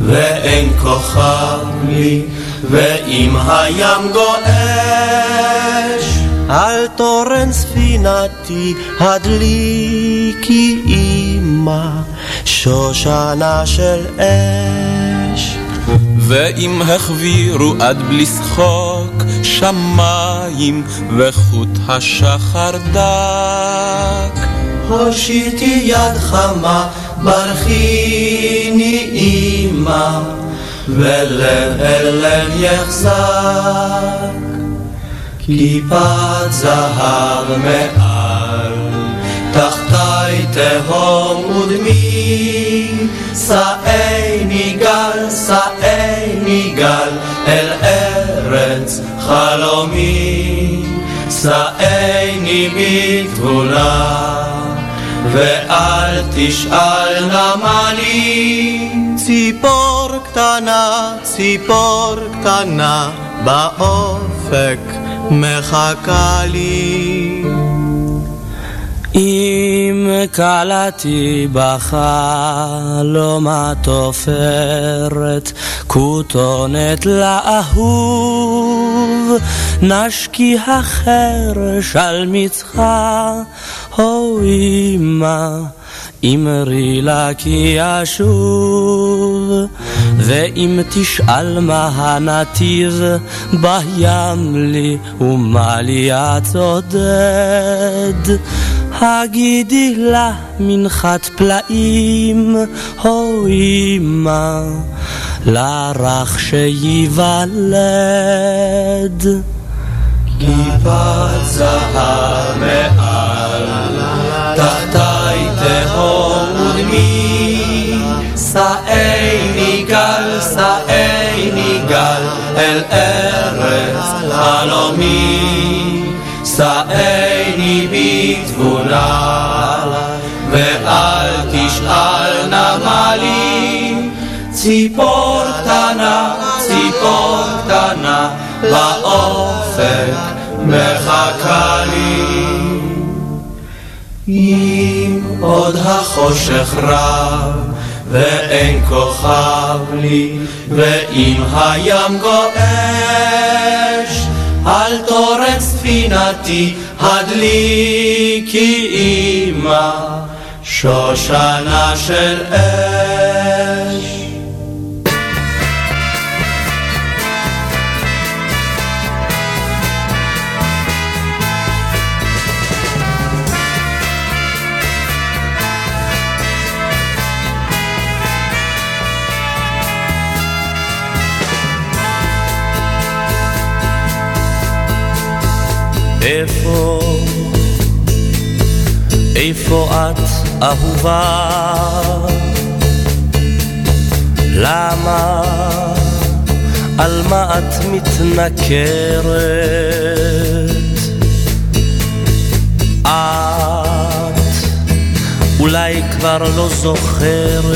Speaker 17: ואין כוכב לי ואם הים גועש על תורן ספינתי הדליקי אימה שושנה של אש
Speaker 18: ואם החבירו עד בלי שחוק שמיים וחוט השחר דק
Speaker 17: הושיטי יד חמה, ברכיני אימא, ולב אל לב יחזק. כיפת זהב מעל, תחתי תהום ודמי, שאיני גל, שאיני גל, אל ארץ חלומי, שאיני בתבונה. ואל תשאל נא מה לי, ציפור קטנה, ציפור קטנה, באופק מחכה לי.
Speaker 19: אם קלעתי בחלום התופרת, כותונת לאהוב, נשקי החרש על מצחה, הו אמא. אמרי לה כי אשוב, ואם תשאל מה הנתיב, בים לי ומה לי הצודד. הגידי לה מנחת פלאים, הו אמא, לרך שייוולד.
Speaker 17: כיפת זהב מעל, תחתי תהום ודמי, שאיני גל, שאיני גל, אל ארץ חלומי, שאיני בתבונה, ואל תשאל נמלי, ציפור קטנה, ציפור קטנה, באופק מחכה לי. אם עוד החושך רב ואין כוכב לי, ואם הים גועש, אל תורץ ספינתי, הדליקי אמא, שושנה של אש.
Speaker 19: איפה, איפה את אהובה? למה, על מה את מתנכרת? את אולי כבר לא זוכרת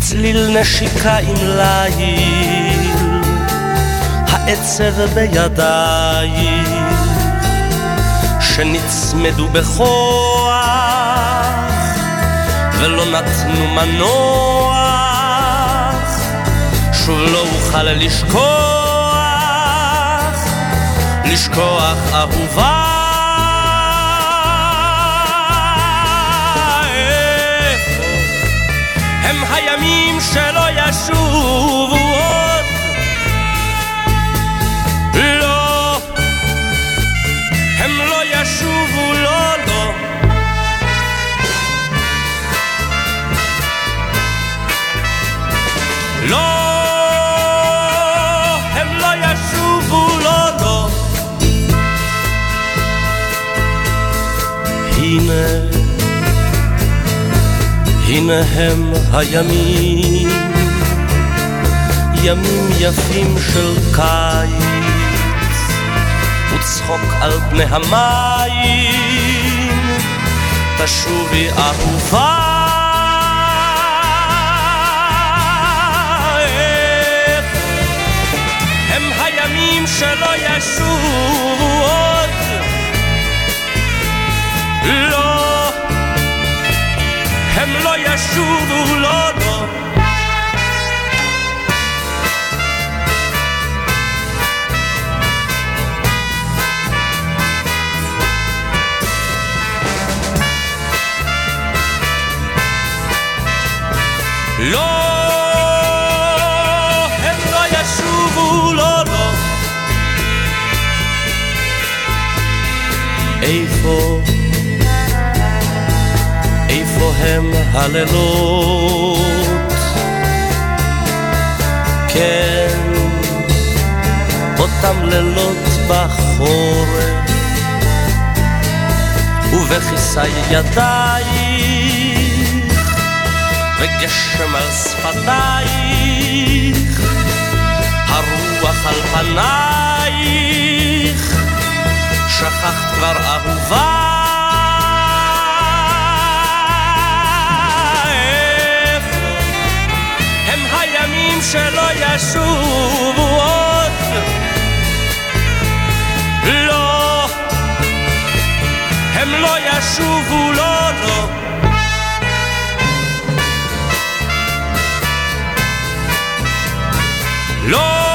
Speaker 19: צליל נשיקה עם ליל העצב בידייך שנצמדו בכוח ולא נתנו מנוח. שוב לא אוכל לשכוח לשכוח אהובה. הם הימים שלא ישובו הנה, הנה הם הימים, ימים יפים של קיץ. וצחוק על פני המים, תשובי אהובה. הם הימים שלא ישובו הם לא ישובו, לא, לא. לא, הם לא ישובו, לא, לא. איפה, איפה הם הלילות? כן, אותם לילות בחורף, ובכיסי ידייך. וגשם על שפתייך, הרוח על פנייך, שכחת כבר אהובה. ישובו עוד. לא, הם לא ישובו, לא, לא. לא,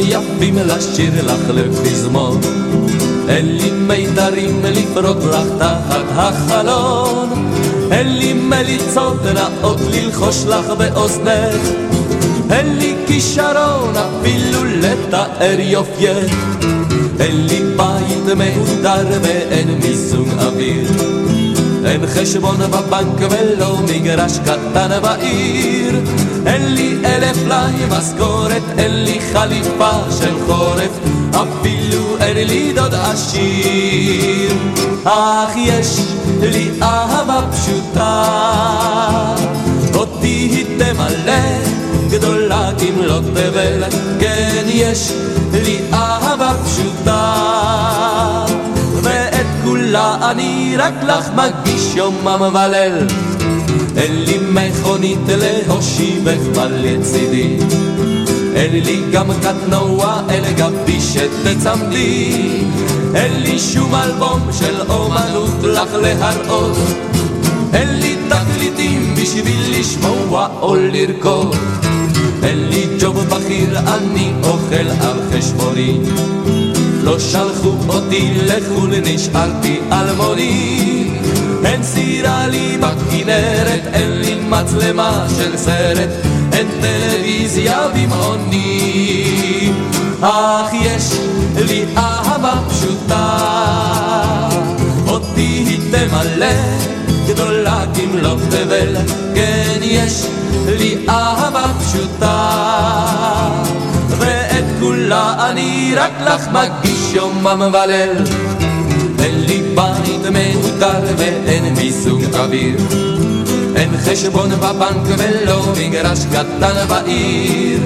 Speaker 9: יפים לשיר לך לפזמון. אין לי מיתרים לפרוק לך תחת החלון. אין לי מליצות נאות ללחוש לך באוזנך. אין לי כישרון אפילו לתאר יופייך אין לי בית מהודר ואין מיזוג אוויר. אין חשבון בבנק ולא מגרש קטן בעיר אין לי אלף פלאי משכורת, אין לי חליפה של חורף אפילו אין לי דוד עשיר. אך יש לי אהבה פשוטה אותי היא תמלא גדולה כמלוא תבל. כן יש לי אהבה פשוטה ואת כולה אני רק לך מגיש יומם וליל אין לי מכונית להושיבך על יצידי אין לי גם קטנוע אל גבי שתצמדי אין לי שום אלבום של אומנות לך להראות. אין לי תקליטים בשביל לשמוע או לרקוד. אין לי ג'וב בכיר, אני אוכל על חשבוני. לא שלחו אותי לחו"ל, נשארתי אלמוני אין סירה לי בכנרת, אין לי מצלמה של סרט אין טלוויזיה במעוני אך יש לי אהבה פשוטה אותי היא תמלא גדולה כמלוא תבל. כן יש לי אהבה פשוטה ואת כולה אני רק לך מגיש יומם וליל. אין לי מהודר ואין מיזוג אוויר. אין חשבון בבנק ולא מגרש קטן בעיר.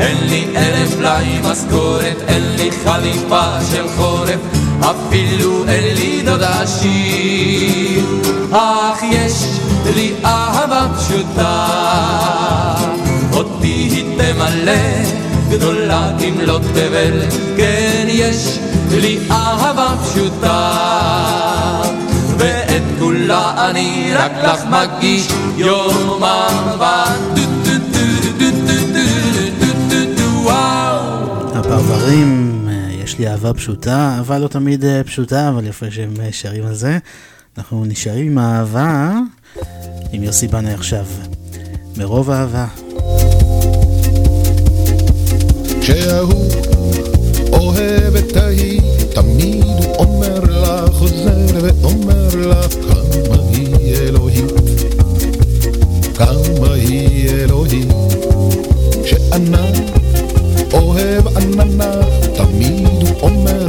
Speaker 9: אין לי אלף פלאי משכורת, אין לי חליפה של חורף אפילו אין לי דוד עשיר. אך יש לי אהבה פשוטה אותי היא תמלא גדולה כמלוא תבל. כן יש לי אהבה פשוטה כולה אני רק לך מגיש יומם
Speaker 4: הפרברים, אה, יש לי אהבה פשוטה, אהבה לא תמיד אה, פשוטה, אבל יפה שהם אה, שרים על זה. אנחנו נשארים עם האהבה, עם יוסי בנה עכשיו. מרוב אהבה.
Speaker 5: כשההוא אוהב את ההיא, תמיד הוא אומר לה, חוזר ואומר לה, היא. כשענן אוהב עננה, תמיד הוא אומר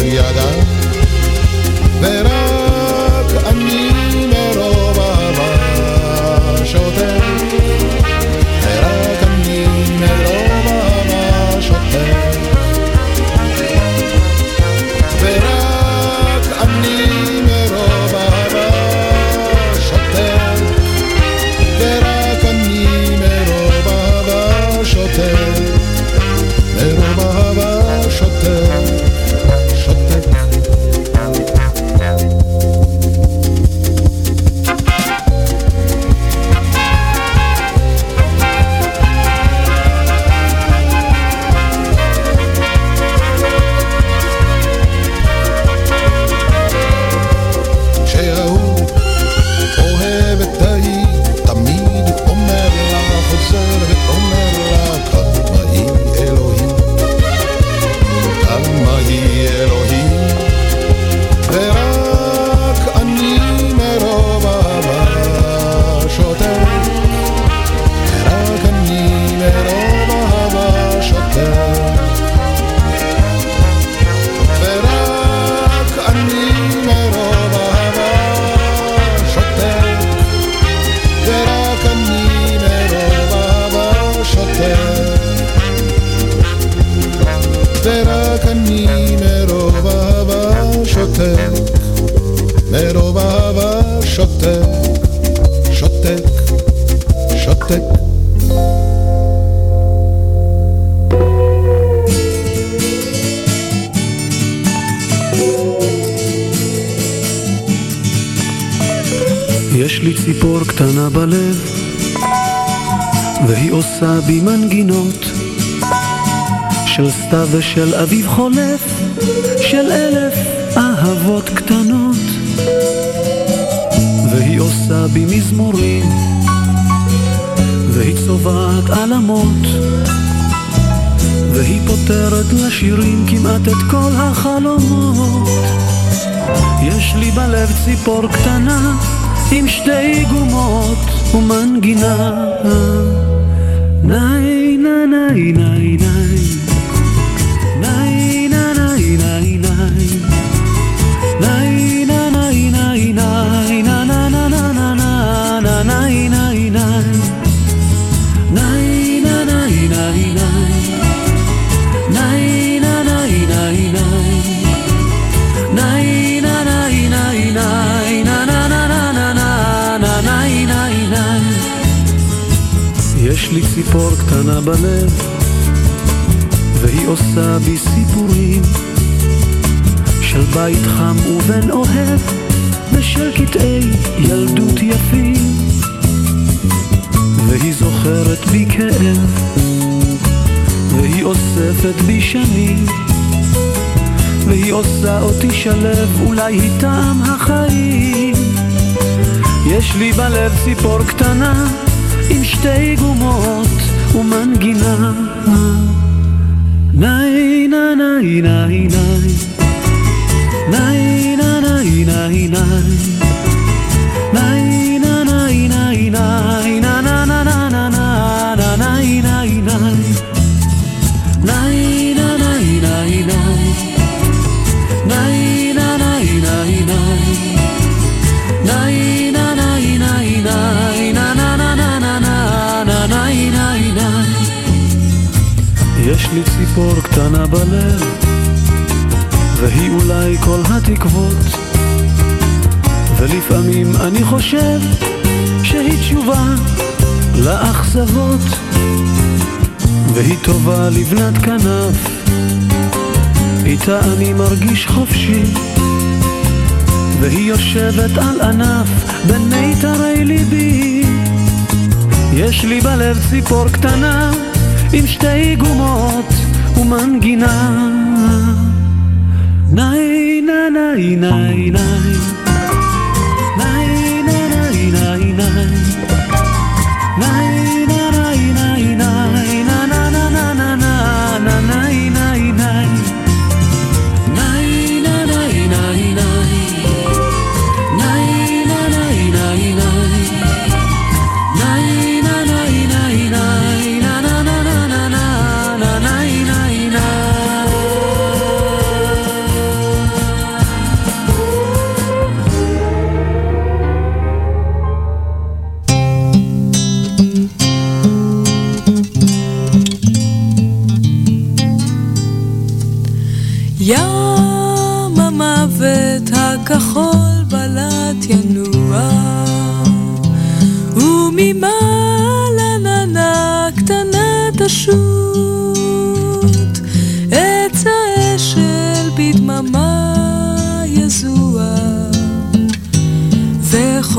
Speaker 5: על ידה ורק
Speaker 20: של אביב חולף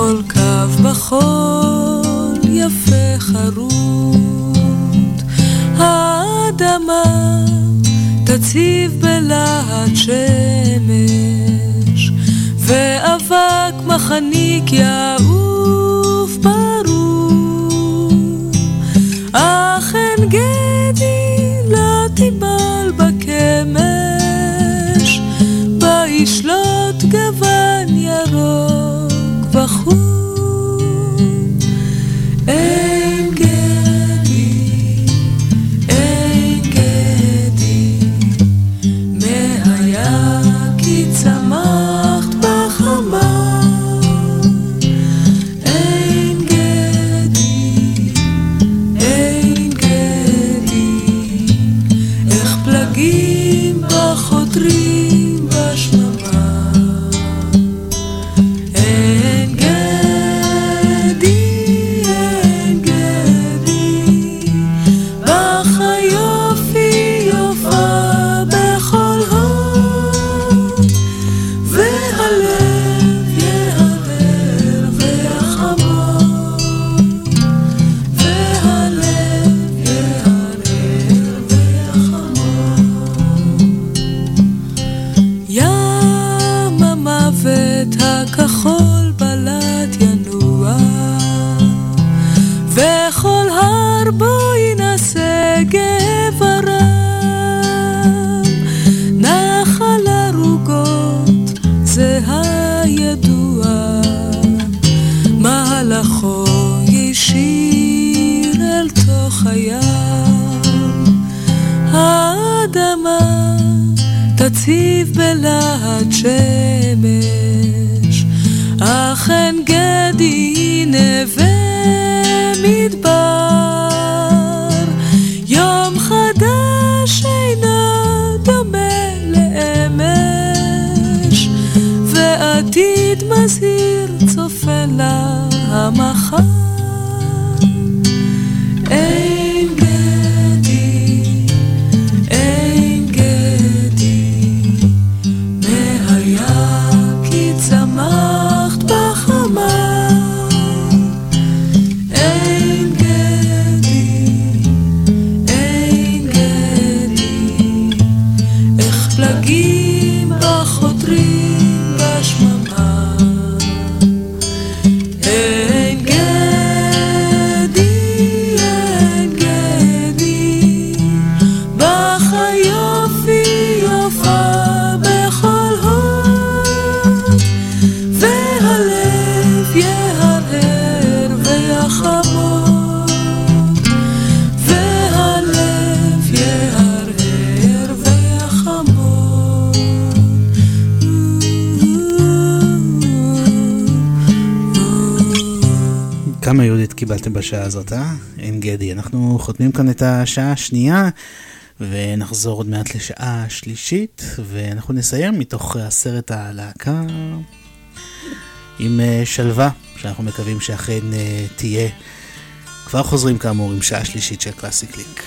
Speaker 13: בכל קו בחול יפה חרוט. האדמה תציב בלהט שמש, ואבק מחניק יעוף ברור. אך אין גדי לא תיבל בקמש, בה ישלוט גוון ירוק. בחוץ. השעה השנייה, ונחזור עוד מעט לשעה השלישית, ואנחנו נסיים מתוך הסרט הלהקה עם אה, שלווה, שאנחנו מקווים שאכן אה, תהיה. כבר חוזרים כאמור עם שעה שלישית של קלאסי קליק.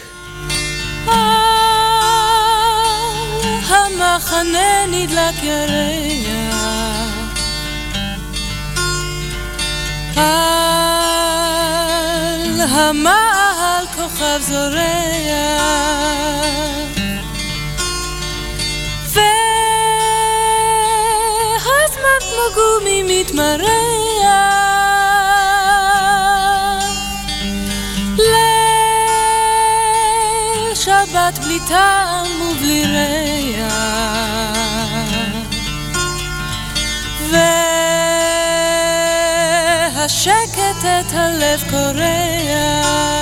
Speaker 18: המחנה נדלק ירח על המעל כוכב זורח. והזמן כמו גומי מתמרח. ליל שבת בלי טעם ובלי ריח. והשקט את הלב קורע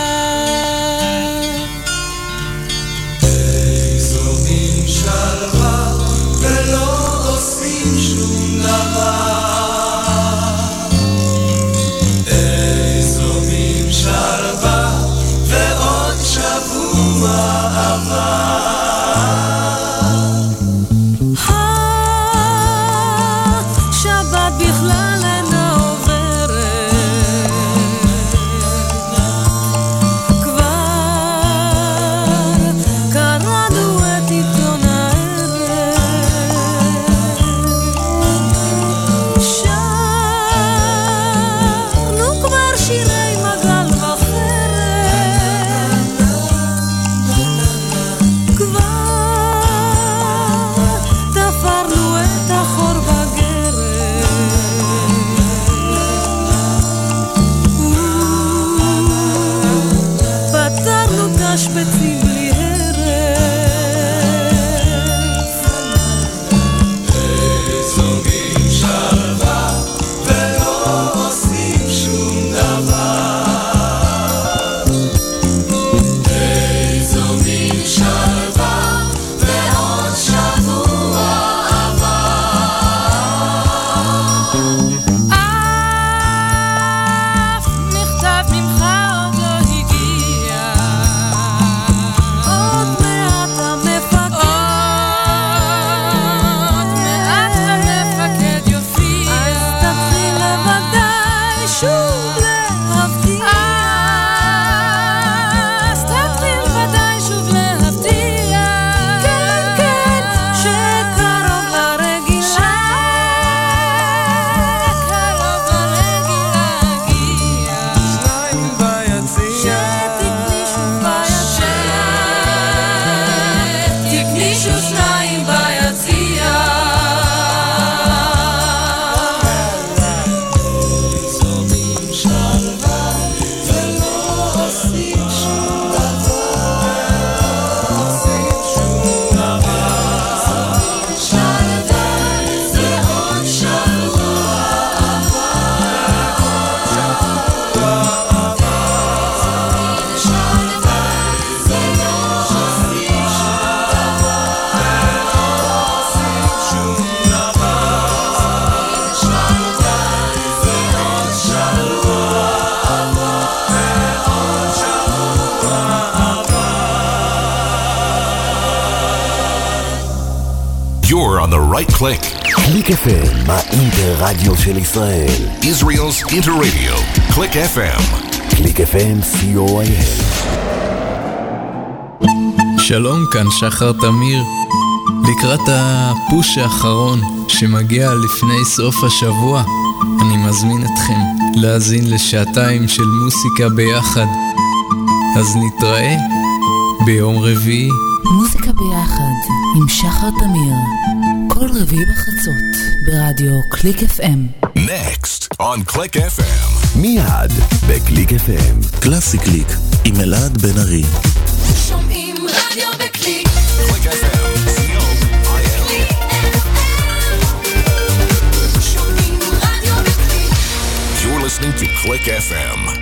Speaker 7: של ישראל. Israel's Interradio. קליק FM. קליק FM, co.il.
Speaker 21: שלום, כאן שחר תמיר. לקראת הפוש האחרון שמגיע לפני סוף השבוע, אני מזמין אתכם להאזין לשעתיים של מוסיקה ביחד. אז נתראה ביום רביעי.
Speaker 8: מוזיקה ביחד עם שחר תמיר, כל רביעי בחצות ברדיו קליק FM.
Speaker 7: Next on Click FM. מיד בקליק FM.
Speaker 6: קלאסי קליק עם אלעד בן ארי.
Speaker 1: שומעים רדיו בקליק.
Speaker 7: קליק FM.
Speaker 1: שומעים רדיו בקליק.
Speaker 7: You're listening to Click FM.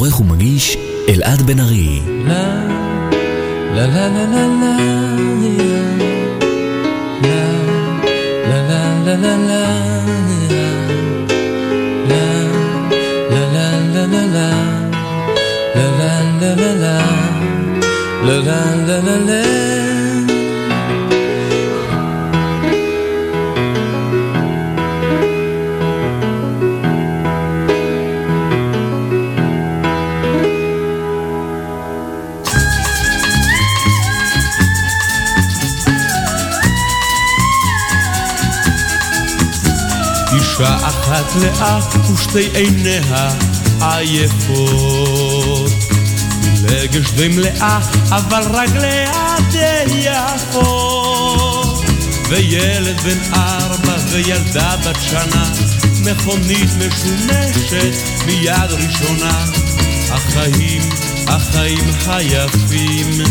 Speaker 6: עורך ומגיש אלעד בן ארי.
Speaker 18: לה לה לה לה לה לה לה לה לה לה La la la la אחת לאה ושתי עיניה עייפות. פילגש די מלאה, אבל רגליה די יפות. וילד בן ארבע וילדה בת שנה, מכונית משומשת מיד ראשונה. החיים, החיים היפים.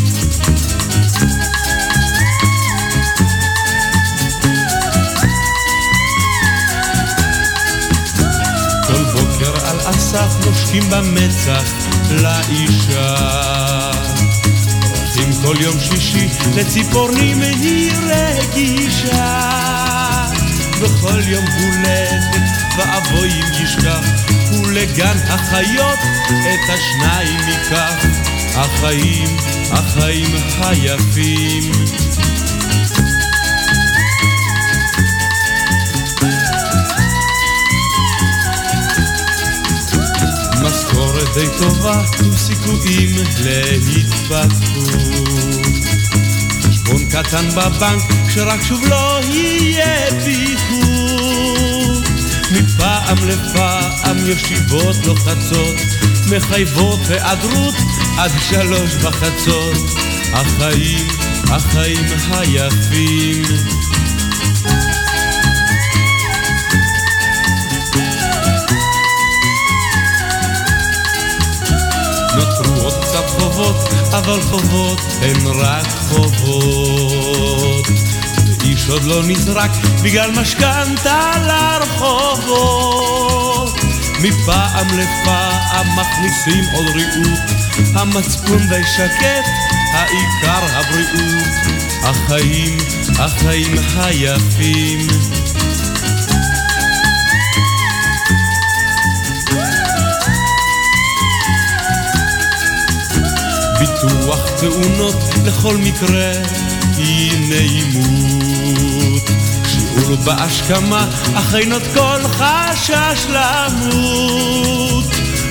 Speaker 18: אסף נושקים במצח לאישה. פרחים כל יום שישי לציפורנים היא רגישה. בכל יום הולדת ואבוי אם ישכח, ולגן החיות את השניים ייקח. החיים, החיים היפים. די טובה עם סיכויים להתפתחות. חשבון קטן בבנק שרק שוב לא יהיה פיחות. מפעם לפעם ישיבות לוחצות, מחייבות היעדרות עד שלוש בחצות. החיים, החיים היפים. חובות, אבל חובות הן רק חובות. ואיש עוד לא נזרק בגלל משכנתה לרחובות. מפעם לפעם מכניסים עוד ריהוט, המצפון די שקט, העיקר הבריאות. החיים, החיים היפים. תאונות לכל מקרה היא נעימות. שיעור בהשכמה אך אינות כל חשש למות.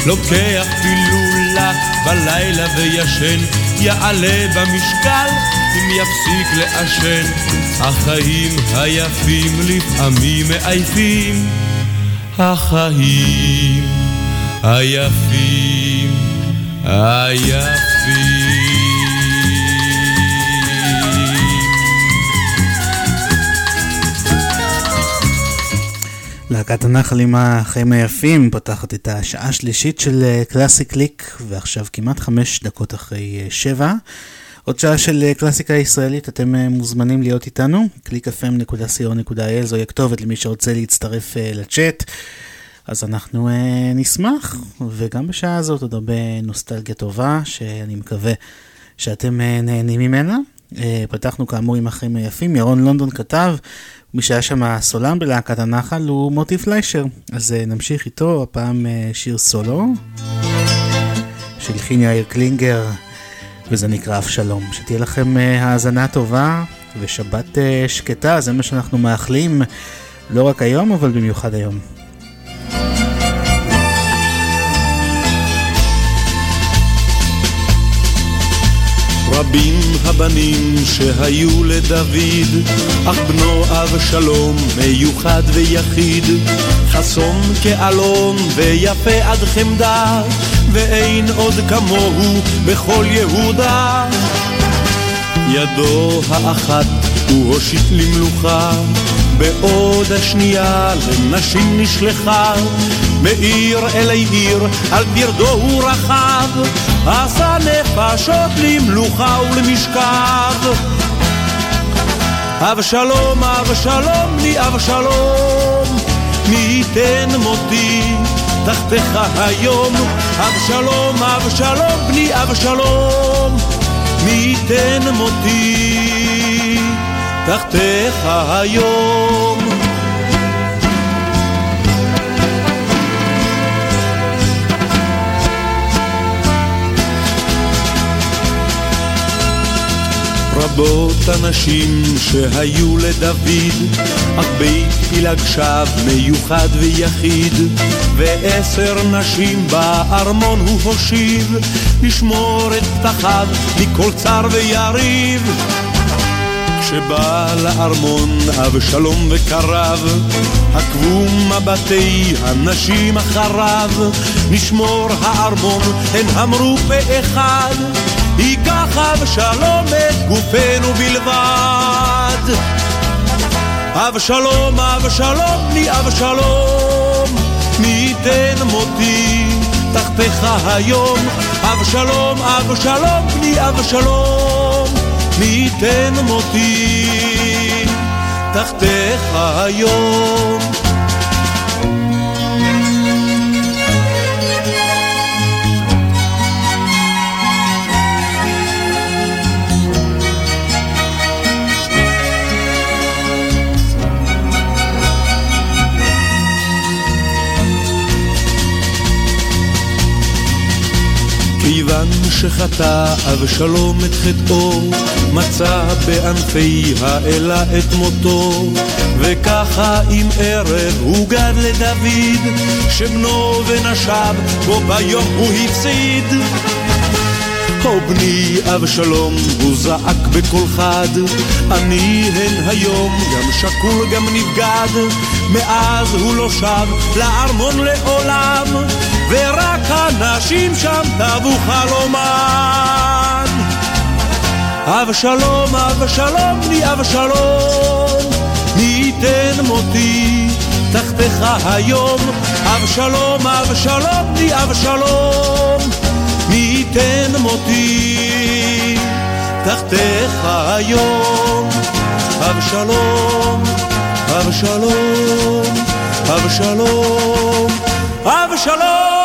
Speaker 18: לוקח פילולה בלילה וישן, יעלה במשקל אם יפסיק לעשן. החיים היפים לפעמים מעייפים. החיים היפים היפים.
Speaker 4: להקת הנחל עם החיים היפים פותחת את השעה השלישית של אה, קלאסי קליק ועכשיו כמעט חמש דקות אחרי אה, שבע. עוד שעה של אה, קלאסיקה ישראלית, אתם אה, מוזמנים להיות איתנו, www.clickfm.co.il זוהי הכתובת למי שרוצה להצטרף אה, לצ'אט. אז אנחנו אה, נשמח, וגם בשעה הזאת עוד הרבה נוסטלגיה טובה, שאני מקווה שאתם אה, נהנים ממנה. אה, פתחנו כאמור עם החיים היפים, ירון לונדון כתב, מי שהיה שם הסולן בלהקת הנחל הוא מוטי פליישר. אז אה, נמשיך איתו, הפעם אה, שיר סולו, שהלחין יאיר קלינגר, וזה נקרא אבשלום. שתהיה לכם אה, האזנה טובה ושבת שקטה, זה מה שאנחנו מאחלים, לא רק היום, אבל במיוחד היום.
Speaker 18: רבים הבנים שהיו לדוד, אך בנו אבשלום מיוחד ויחיד, חסון כאלון ויפה עד חמדה, ואין עוד כמוהו בכל יהודה. ידו האחת הוא הושיט למלוכה, בעוד השנייה לנשים נשלחה. מעיר אלי עיר, על פרדו הוא רכב, עשה נפשות למלוכה ולמשכב. אבשלום, אבשלום, לי אבשלום, מי ייתן מותי תחתיך היום. אבשלום, אבשלום, בני אבשלום, מי ייתן מותי תחתיך היום. רבות הנשים שהיו לדוד, אך בית פילג שב מיוחד ויחיד, ועשר נשים בארמון הוא הושיב, לשמור את פתחיו מכל צר ויריב. כשבא לארמון אבשלום וקרב, עקבו מבטי הנשים אחריו, נשמור הארמון, הן אמרו פה אחד, ייקח אבשלום את גופנו בלבד. אבשלום, אבשלום, לי אבשלום, מי ייתן מותי תחתיך היום. אבשלום, אבשלום, לי אבשלום, מי ייתן מותי תחתיך היום. כיוון שחטא אבשלום את חטאו, מצא בענפי האלה את מותו, וככה עם ערב הוגד לדוד, שבנו ונשב בו ביום הוא הפסיד. הו בני אבשלום, הוא זעק בקול חד, אני הן היום גם שקול גם נבגד, מאז הוא לא שב לארמון לעולם, ורק הנשים שם טבו חלומן. אבשלום, אבשלום, בני אבשלום, מי ייתן מותי תחתיך היום. אבשלום, אבשלום, בני אבשלום, מי ייתן מותי תחתיך היום. אבשלום, אבשלום, אבשלום, אבשלום.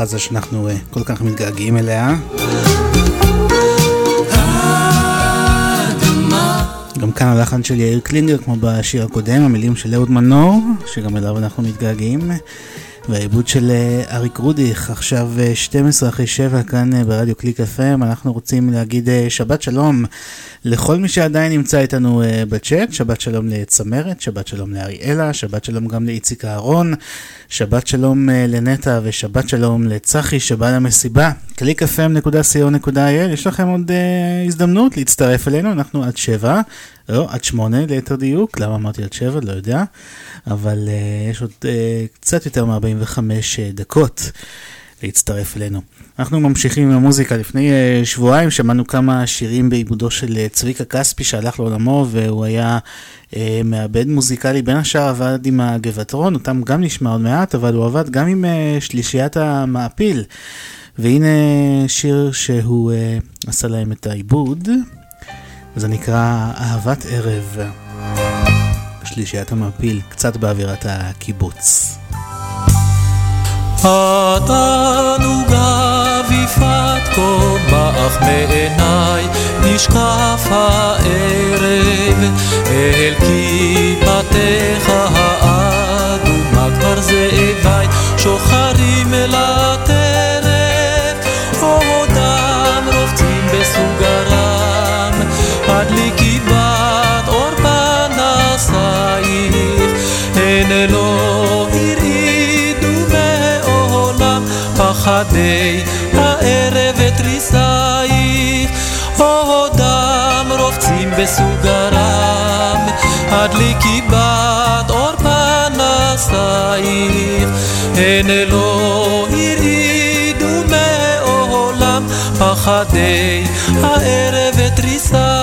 Speaker 4: עופרה חזה שאנחנו אה, כל כך מתגעגעים אליה. גם כאן הלחן של יאיר קלינגר כמו בשיר הקודם, המילים של אהוד מנור, שגם אליו אנחנו מתגעגעים. והעיבוד של אה, אריק רודיך, עכשיו אה, 12 אחרי 7 כאן אה, ברדיו קליק FM, אנחנו רוצים להגיד אה, שבת שלום לכל מי שעדיין נמצא איתנו אה, בצ'אט, שבת שלום לצמרת, שבת שלום לאריאלה, שבת שלום גם לאיציק אהרון, שבת שלום אה, לנטע ושבת שלום לצחי שבא למסיבה, www.clickfm.co.il, יש לכם עוד אה, הזדמנות להצטרף אלינו, אנחנו עד 7, לא, עד 8 ליתר דיוק, למה אמרתי עד 7? לא יודע, אבל אה, יש עוד אה, קצת יותר מ-45 אה, דקות. להצטרף אלינו. אנחנו ממשיכים עם המוזיקה. לפני uh, שבועיים שמענו כמה שירים בעיבודו של uh, צביקה כספי שהלך לעולמו והוא היה uh, מעבד מוזיקלי, בין השאר עבד עם הגבעתרון, אותם גם נשמע עוד מעט, אבל הוא עבד גם עם uh, שלישיית המעפיל. והנה שיר שהוא uh, עשה להם את העיבוד, זה נקרא אהבת ערב. שלישיית המעפיל, קצת באווירת הקיבוץ.
Speaker 13: התענוגה ויפת כה מעיניי, נשקף הערב אל כיפתך האדומה כבר זאביי שוחרים אל הטרף, עודם רובצים בסוגרם, הדליקי בת אור פנסייך, הן לא הרעידו מעולם פחדי פנסייך, הן לא הרעידו מעולם פחדי הערב ותריסייך.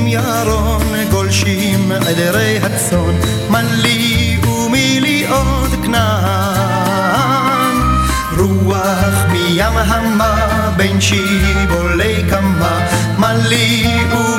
Speaker 22: רואים ירון גולשים עדרי הצאן מלי ומילי עוד כנען. רוח מים המה בין שיבולי קמה מלי ומילי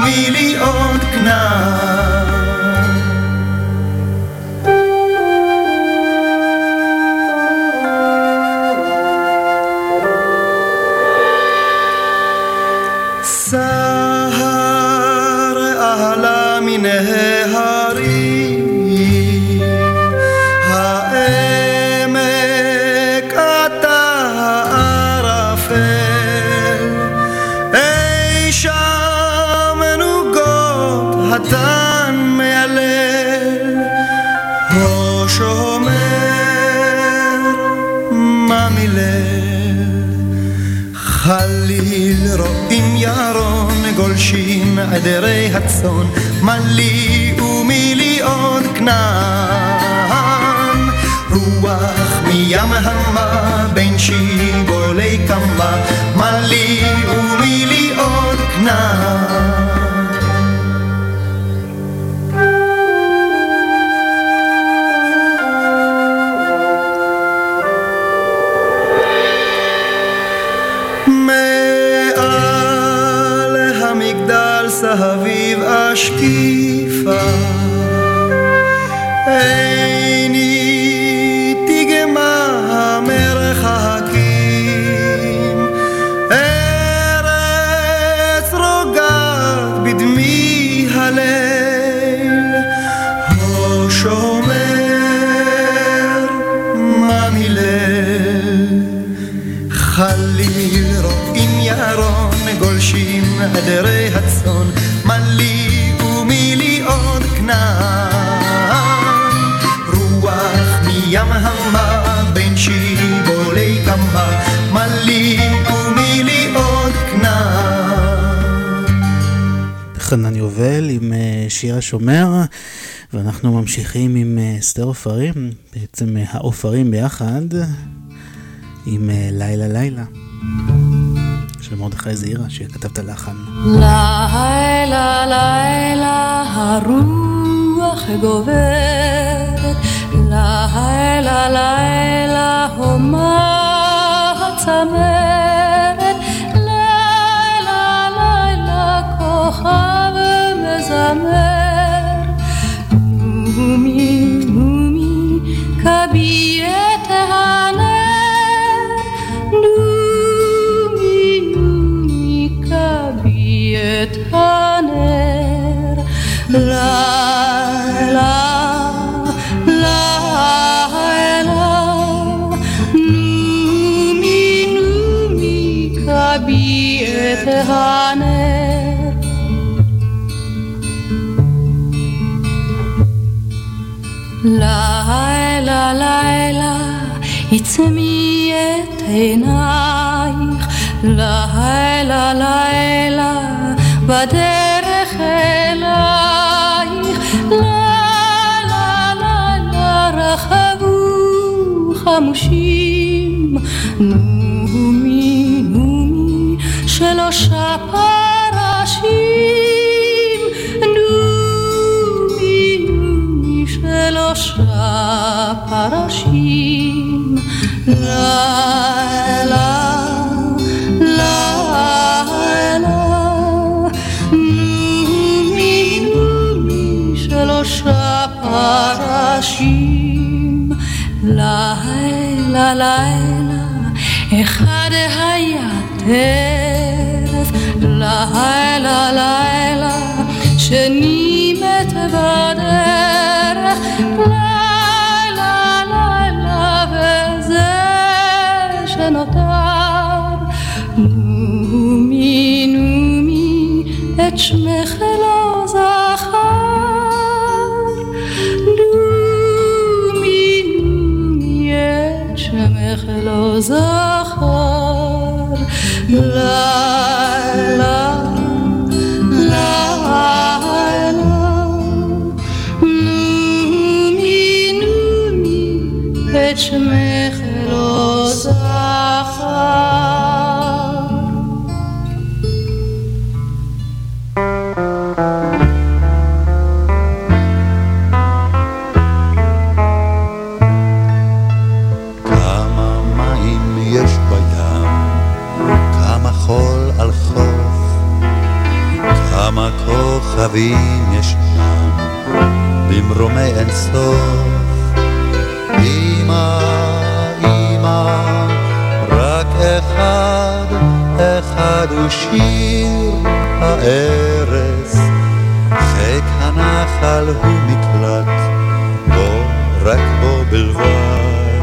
Speaker 22: הצאן מלי ומילי עוד כנען. רוח מים המה בין שיבולי קמה מלי ומילי עוד כנען aşkı.
Speaker 4: חנן יובל עם אה, שיר השומר, ואנחנו ממשיכים עם אה, אסתר עופרים, בעצם אה, העופרים ביחד, עם אה, לילה לילה, של מרדכי זעירה, שכתב את הלחן.
Speaker 13: לילה לילה הרוח גוברת, לילה לילה הומה הצמרת, כוכב מזמר, נומי נומי כבי את הנר, נומי נומי כבי את הנר, לילה עצמי את עינייך לילה לילה בדרך אלייך. לילה לילה רחבו חמושים נומי נומי שלושה פרשים נומי נומי שלושה פרשים לילה לילה אחד היה טרף לילה לילה שני מת בדרך שמך לא
Speaker 23: כוכבים ישנם במרומי אין סוף. אמא, אמא, רק אחד, אחד הוא שיר הארץ, חיק הנחל הוא מקלט, בו, רק בו בלבד.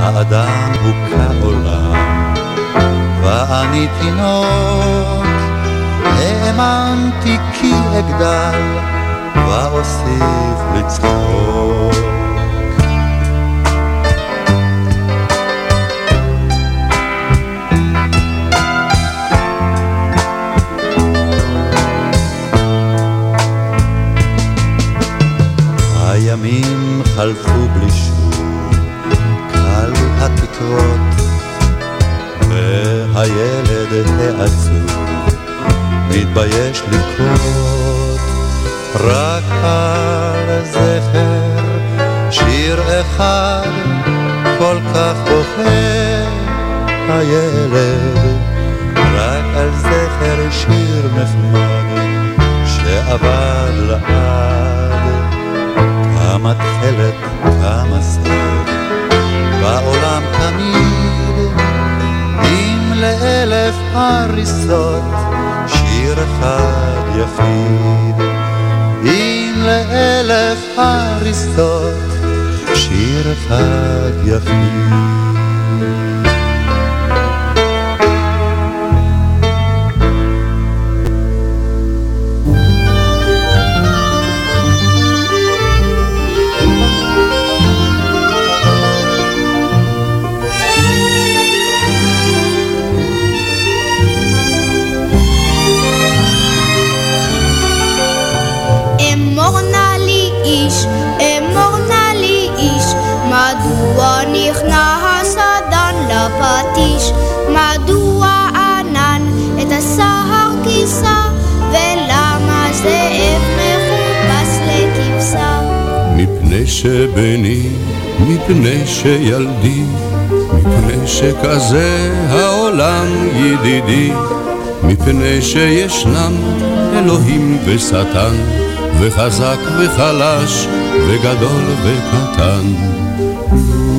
Speaker 23: האדם הוא כעולם, ואני תינוק, האמנתי כי אגדל, ואוסיף לצחוק.
Speaker 24: שילדי, מפני שכזה העולם ידידי, מפני שישנם אלוהים ושטן, וחזק וחלש, וגדול וקטן.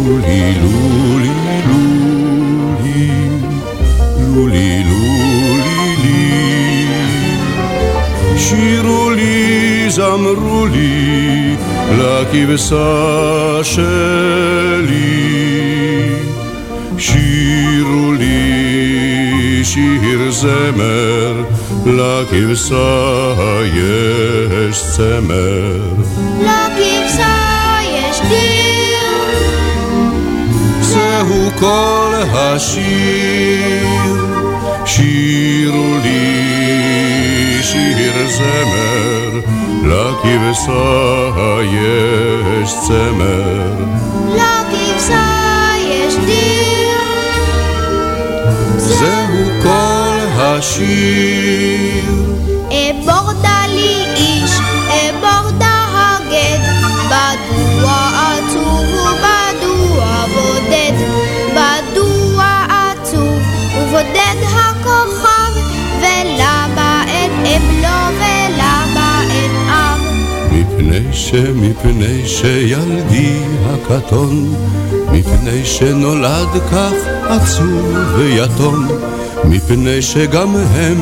Speaker 24: לולי, לולי, לולי, לולי, לולי, לי. שירו לי, זמרו לי, לכבשה שלי. שירו לי שיר זמר, לכבשה יש צמר.
Speaker 25: לכבשה יש דיר,
Speaker 24: זהו כל השיר, שירו לי שיר זמר, לכבשה יש צמר.
Speaker 25: לכבשה יש דיר,
Speaker 24: זהו כל השיר.
Speaker 25: אבור דלי
Speaker 24: שמפני שילדי הקטון, מפני שנולד כך עצוב ויתום, מפני שגם הם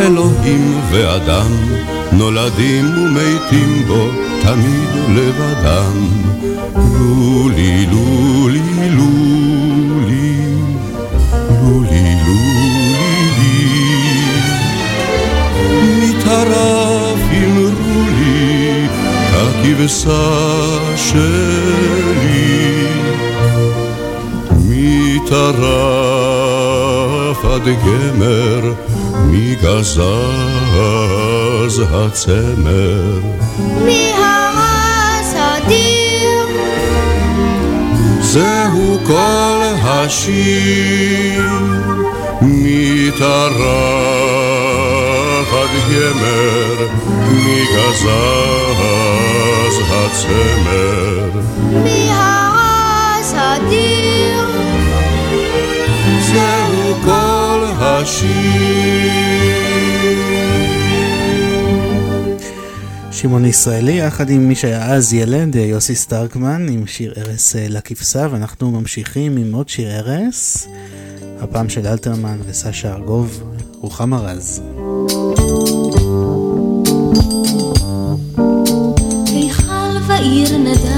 Speaker 24: אלוהים ואדם, נולדים ומתים בו תמיד לבדם. לולי, לולי, כבשה שלי מטרף עד גמר, מגזז הצמר.
Speaker 25: מהרס הדיר.
Speaker 24: זהו כל השיר מטרף תחת גמר, מגזז הצמר.
Speaker 25: מהרז הדיר,
Speaker 24: זהו כל השיר.
Speaker 1: שמעון ישראלי, יחד עם מי שהיה אז ילד, יוסי סטרקמן, עם שיר ארס אה, לכבשה, ואנחנו ממשיכים עם עוד שיר ארס, הפעם של אלתרמן וסשה ארגוב, רוחמה רז. يرندها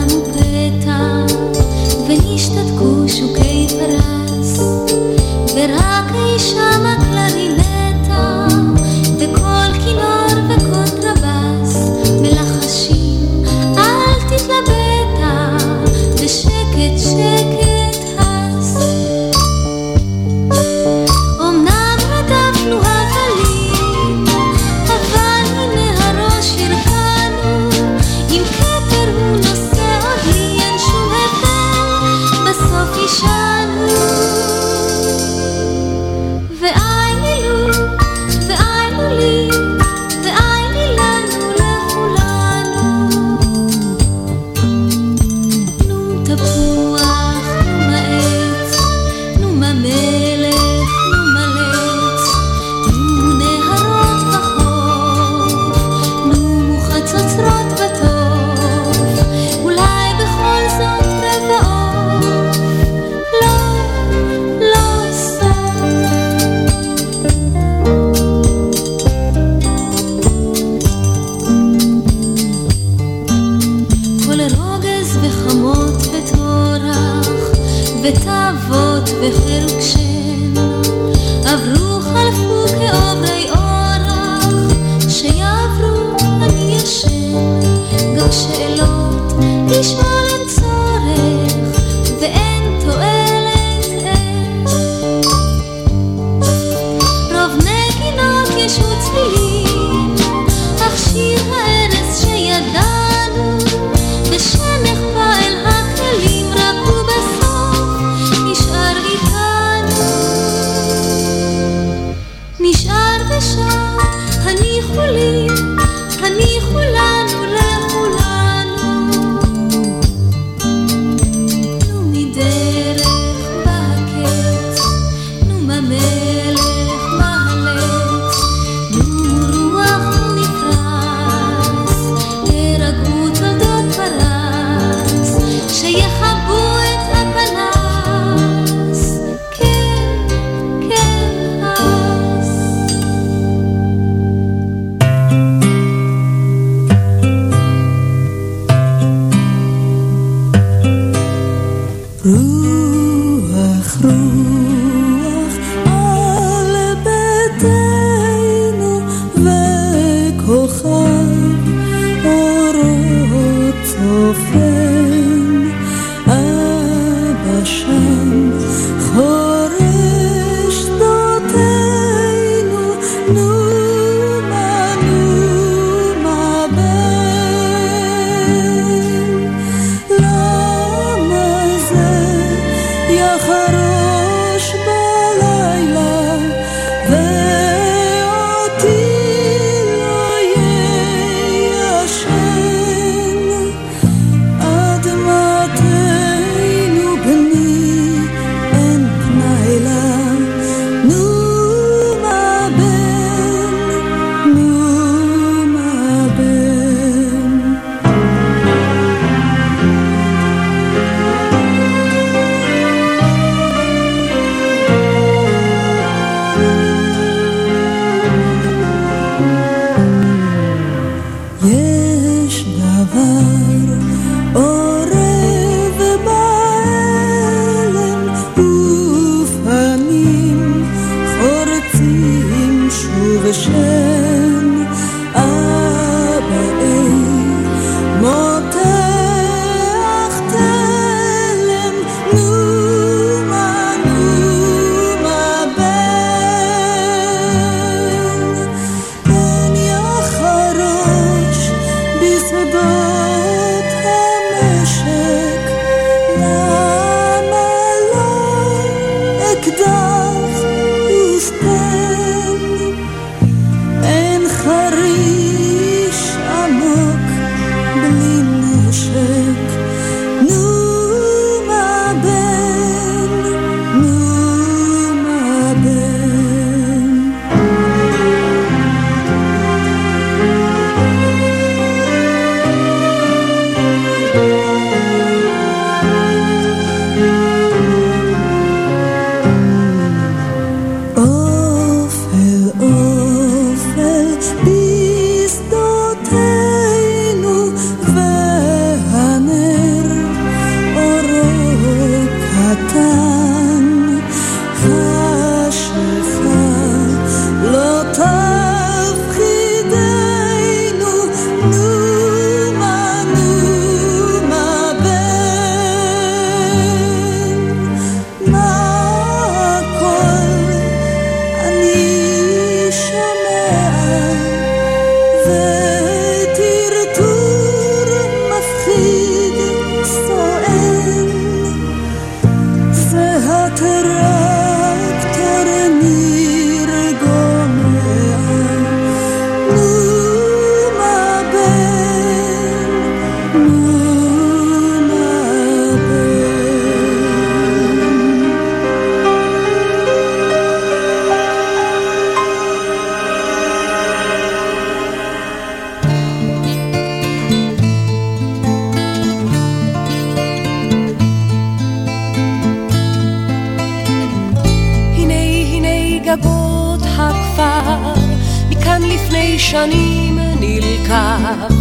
Speaker 1: שנים נלקח.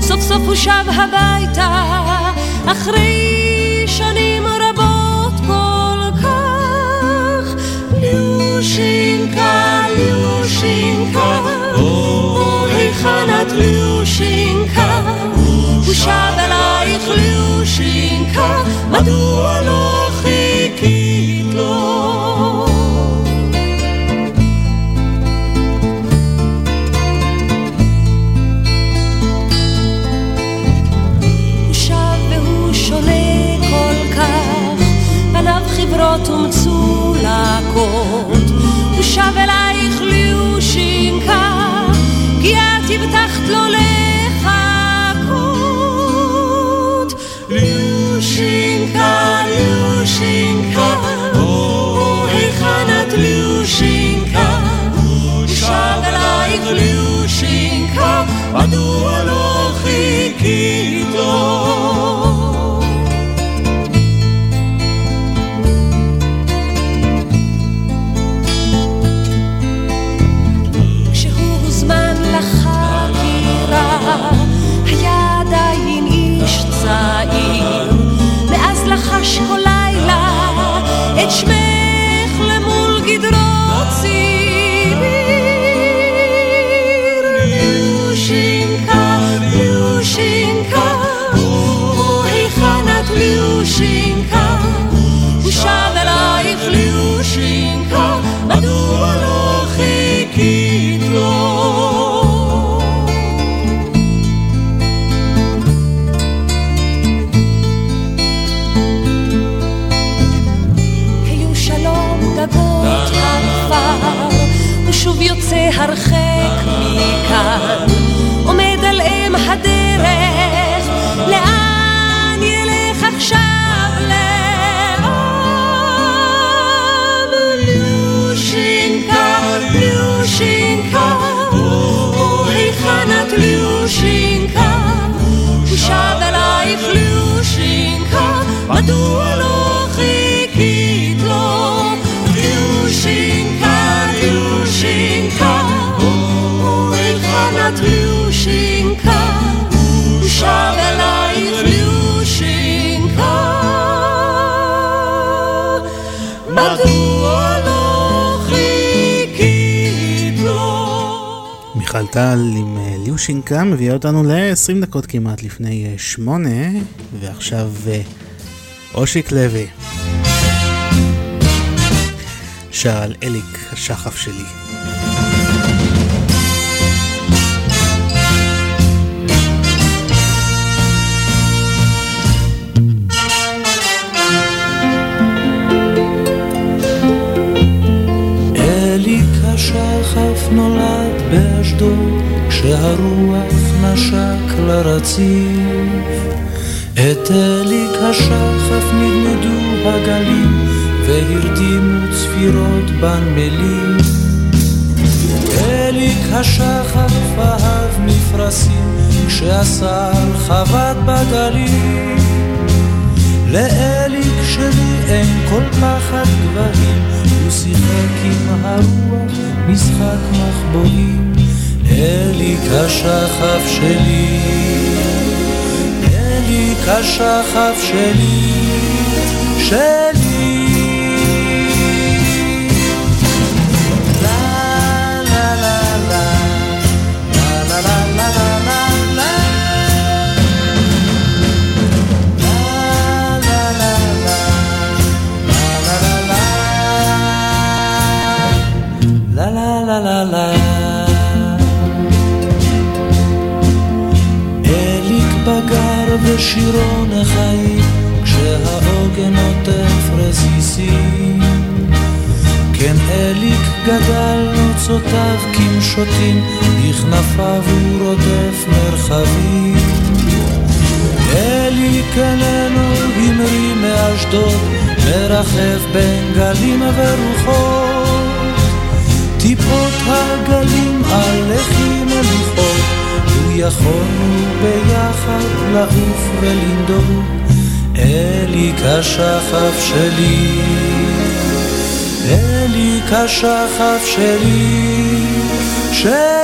Speaker 1: סוף סוף הוא שב הביתה, אחרי שנים רבות כל כך. ליושינקה, ליושינקה, או היכן את ליושינקה? הוא שב אלייך ליושינקה, מדוע לא cor. Puxava
Speaker 4: سهر טל עם אה, ליושינקה מביאה אותנו ל-20 דקות כמעט לפני אה, שמונה, ועכשיו אה, אושיק לוי. שר על אליק השחף שלי.
Speaker 26: השחף באשדוד, כשהרוח נשק לרציף. את אליק השחף נדנדו הגלים, והרדימו צפירות בנמלים. אליק השחף אהב מפרשים, כשהסל חבט בגלים. לאליק שלי אין כל פחד גבהים, הוא שיחק עם הרוח משחק מחבואים. אליק השחף שלי, אליק השחף שלי, שלי. בגר ושירון החיים כשהעוגן עוטף רסיסים. כן אליק גדל נוצותיו כמשוטים בכנפיו הוא רודף מרחבים. אליק אלינו המריא מאשדוד מרחף בין גלים ורוחות. טיפות הגלים על לחי יכולנו ביחד לעוף ולנדום אליק השחף שלי, אליק השחף שלי, שלי.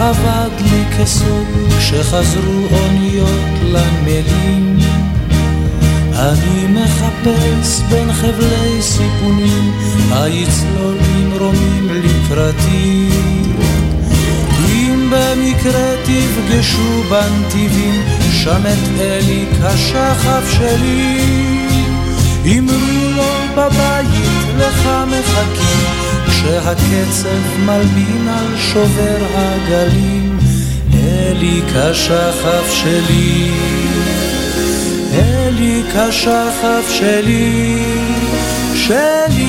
Speaker 26: אבד לי כסוד כשחזרו אוניות למילים אני מחפש בין חבלי סיפונים, היצלול ממרומים לקראתי. אם במקרה תפגשו בנתיבים, שם את אליק השחף שלי. אמרו לו בבית לך מחכים כשהקצב מלבין על שובר הגלים, אלי כשחף שלי, אלי כשחף שלי, שלי.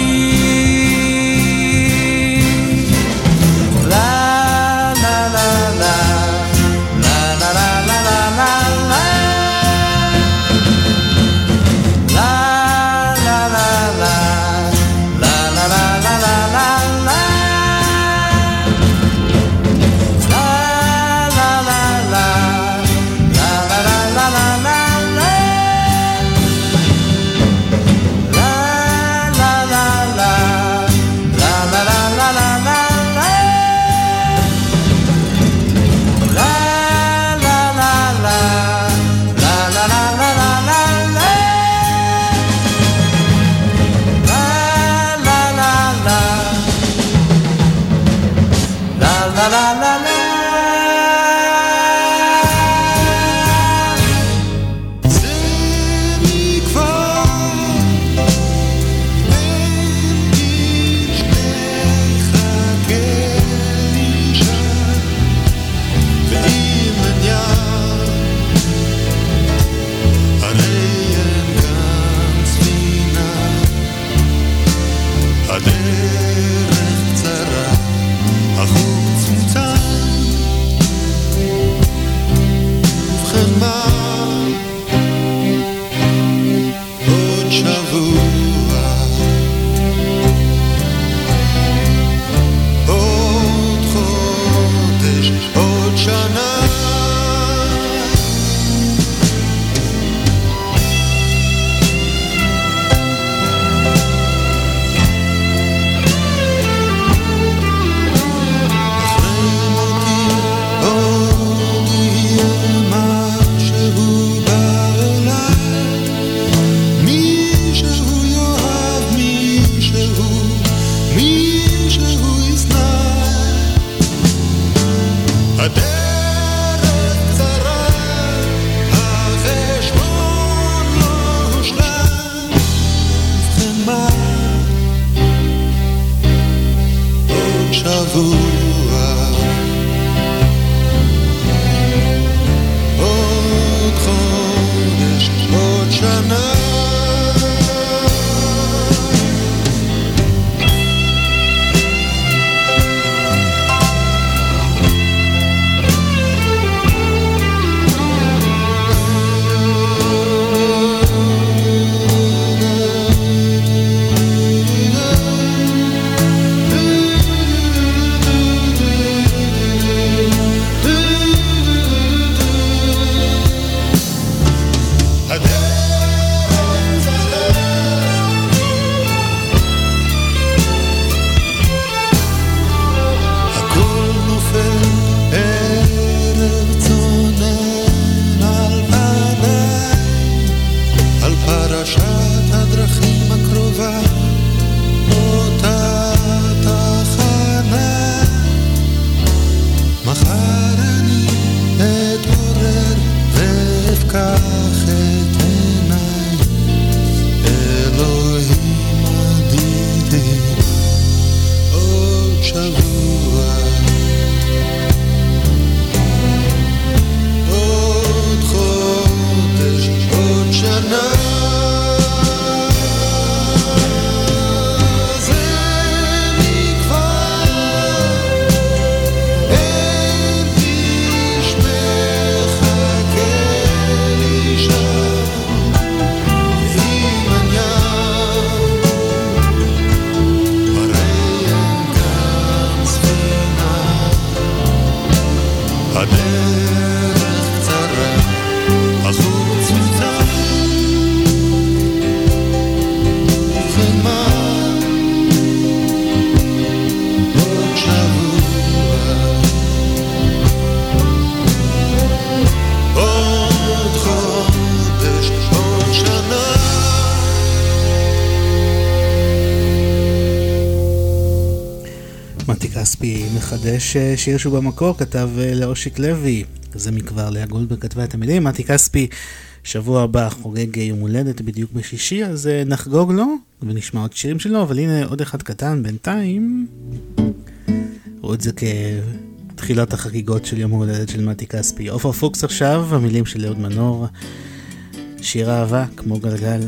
Speaker 13: מחדש אה, שיר שהוא במקור, כתב אה, לאושיק לוי. זה מכבר לאה גולדברג כתבה את המילים. מתי כספי שבוע הבא חוגג יום הולדת בדיוק בשישי, אז אה, נחגוג לו ונשמע עוד שירים שלו, אבל הנה עוד אחד קטן בינתיים. ראו את זה כתחילת החגיגות של יום ההולדת של מתי כספי. עופר פוקס עכשיו, המילים של אהוד מנור. שיר אהבה כמו גלגל.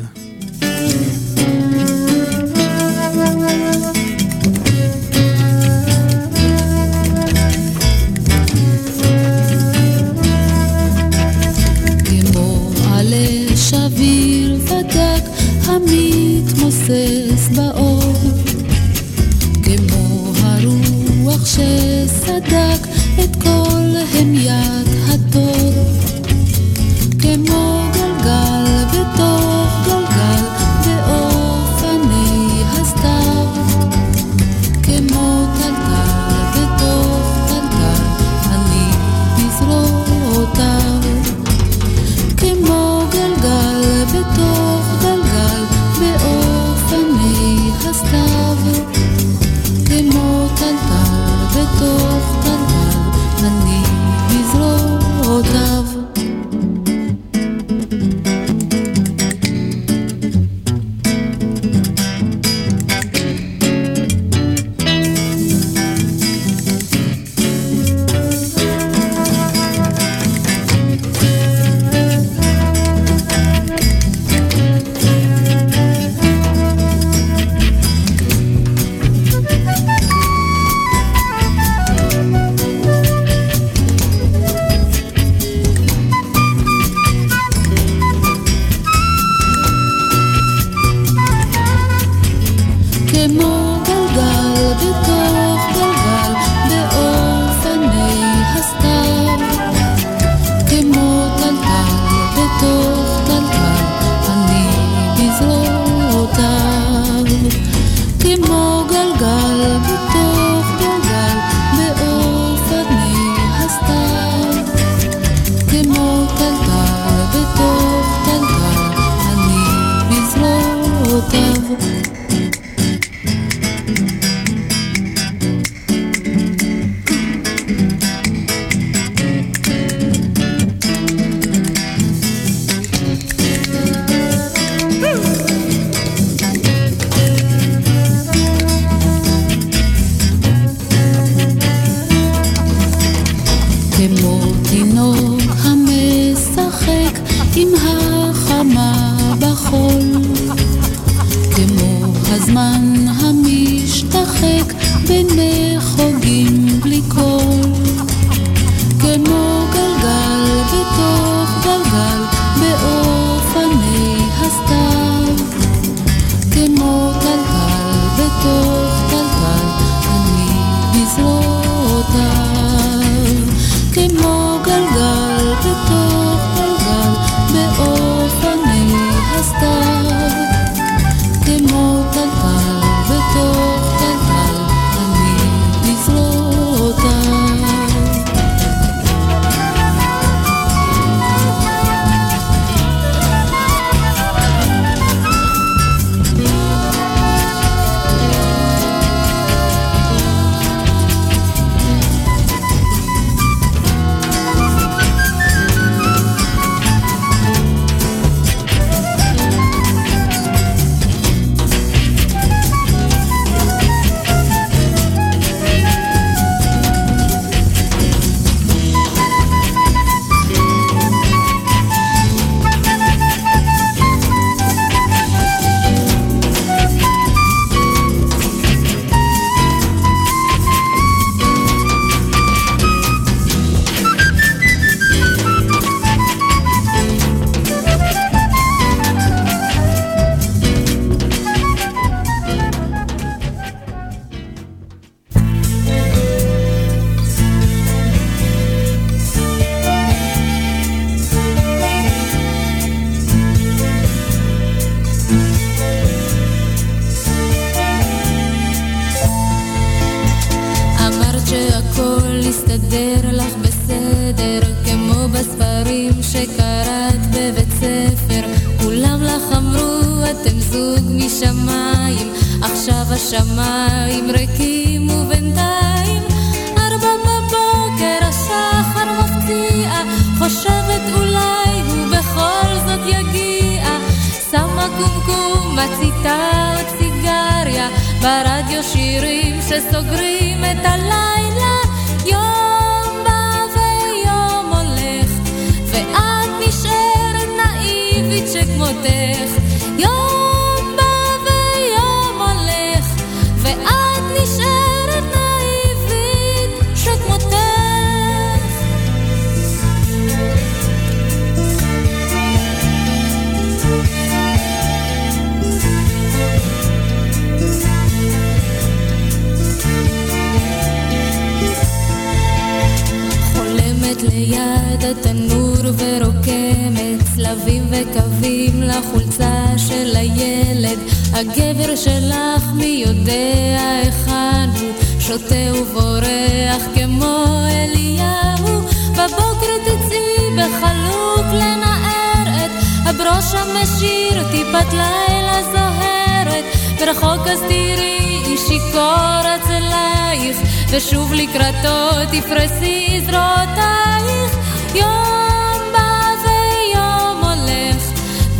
Speaker 13: הברוש המשיר טיפת לילה זוהרת. ורחוק אז תראי שיכור אצלייך ושוב לקראתו תפרסי זרועותייך יום בא ויום הולך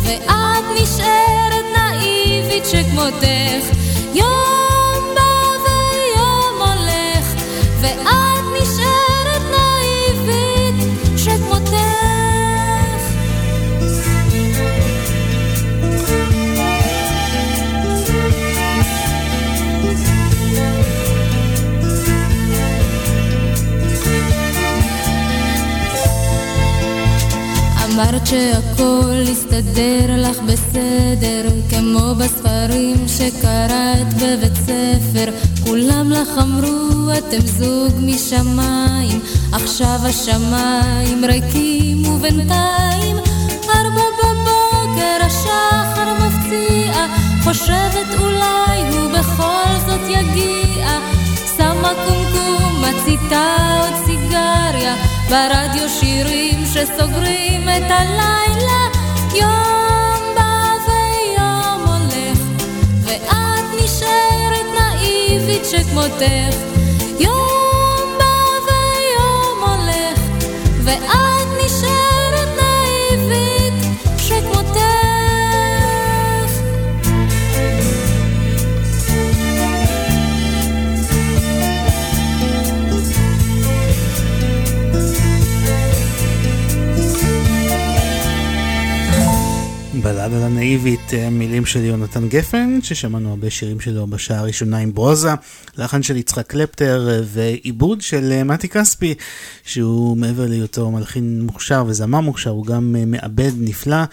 Speaker 13: ואת נשארת נאיבית שכמותך. יום אמרת שהכל יסתדר לך בסדר כמו בספרים שקראת בבית ספר. כולם לך אמרו אתם זוג משמיים. עכשיו השמיים ריקים ובינתיים ארבע בבוקר השחר מפציע. חושבת אולי הוא בכל זאת יגיע. שמה קומקום, מציתה עוד סיגריה. ברדיו שירים שסוגרים את הלילה יום בא ויום הולך ואת נשארת נאיבית שכמותך. יום בא ויום הולך ואת
Speaker 4: בלדה הנאיבית, אה, מילים של יונתן גפן, ששמענו הרבה שירים שלו בשעה הראשונה עם ברוזה, לחן של יצחק קלפטר אה, ועיבוד של אה, מתי כספי, שהוא מעבר להיותו מלחין מוכשר וזמר מוכשר, הוא גם מעבד נפלא.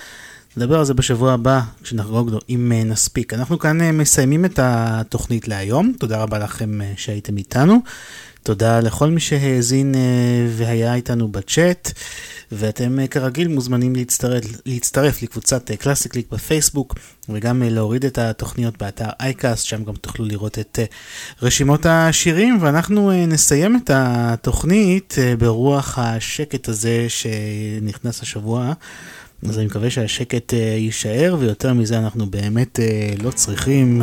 Speaker 4: נדבר על זה בשבוע הבא, כשנחגוג לו, אם נספיק. אנחנו כאן מסיימים את התוכנית להיום, תודה רבה לכם שהייתם איתנו. תודה לכל מי שהאזין אה, והיה איתנו בצ'אט, ואתם אה, כרגיל מוזמנים להצטרף, להצטרף לקבוצת אה, קלאסי קליק בפייסבוק, וגם אה, להוריד את התוכניות באתר אייקאסט, שם גם תוכלו לראות את אה, רשימות השירים, ואנחנו אה, נסיים את התוכנית אה, ברוח השקט הזה שנכנס השבוע. אז אני מקווה שהשקט אה, יישאר, ויותר מזה אנחנו באמת אה, לא צריכים.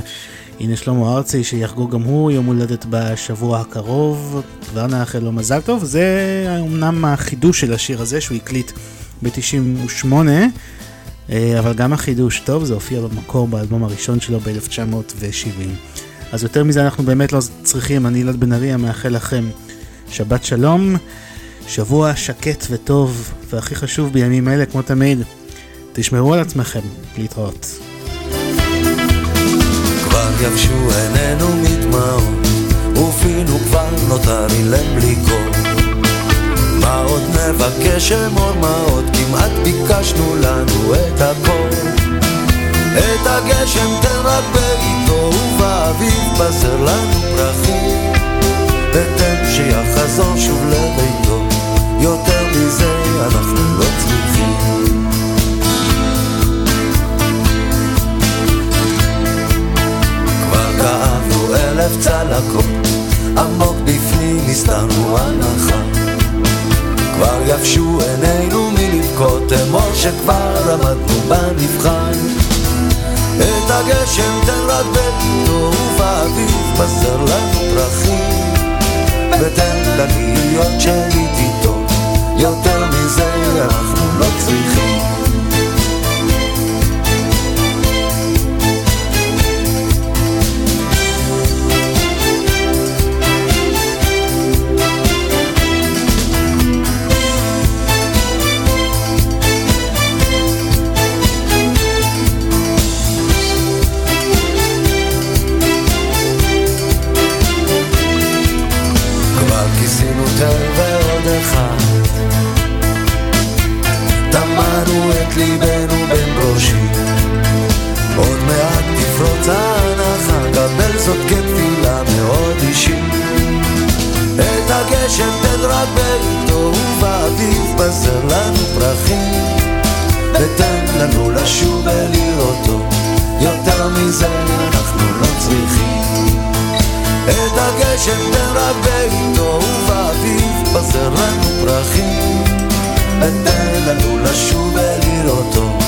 Speaker 4: הנה שלמה ארצי שיחגוג גם הוא יום הולדת בשבוע הקרוב, כבר נאחל לו מזל טוב. זה אמנם החידוש של השיר הזה שהוא הקליט ב-98, אה, אבל גם החידוש טוב, זה הופיע במקור באלבום הראשון שלו ב-1970. אז יותר מזה אנחנו באמת לא צריכים, אני אלעד בן ארי, מאחל לכם שבת שלום, שבוע שקט וטוב, והכי חשוב בימים אלה, כמו תמיד, תשמרו על עצמכם, להתראות.
Speaker 27: כבר יבשו עינינו מדמעות, ופינו כבר נותר לי לב בלי קול. מה עוד נבקש אמור מה עוד, כמעט ביקשנו לנו את הכל. את הגשם תן רק בעיתו, ובאביב בשר לנו פרחים. ותן שיחזור שוב לביתו, יותר מזה אנחנו לא צריכים. כבר כאבנו אלף צלקות, עמוק בפנים הסתרנו הנחה. כבר יבשו עינינו מלבכות, אמור שכבר עמדנו במבחן. את הגשם תן רק בטוב ובאביב בשר לנו פרחים ותן לה להיות איתו יותר מזה אנחנו לא צריכים זאת כתפילה מאוד אישית. את הגשם תן רק בעיתו ובאביב בזר לנו פרחים. ותן לנו לשוב ולראותו יותר מזה אנחנו לא צריכים. את הגשם תן רק בעיתו ובאביב בזר לנו פרחים. ותן לנו לשוב ולראותו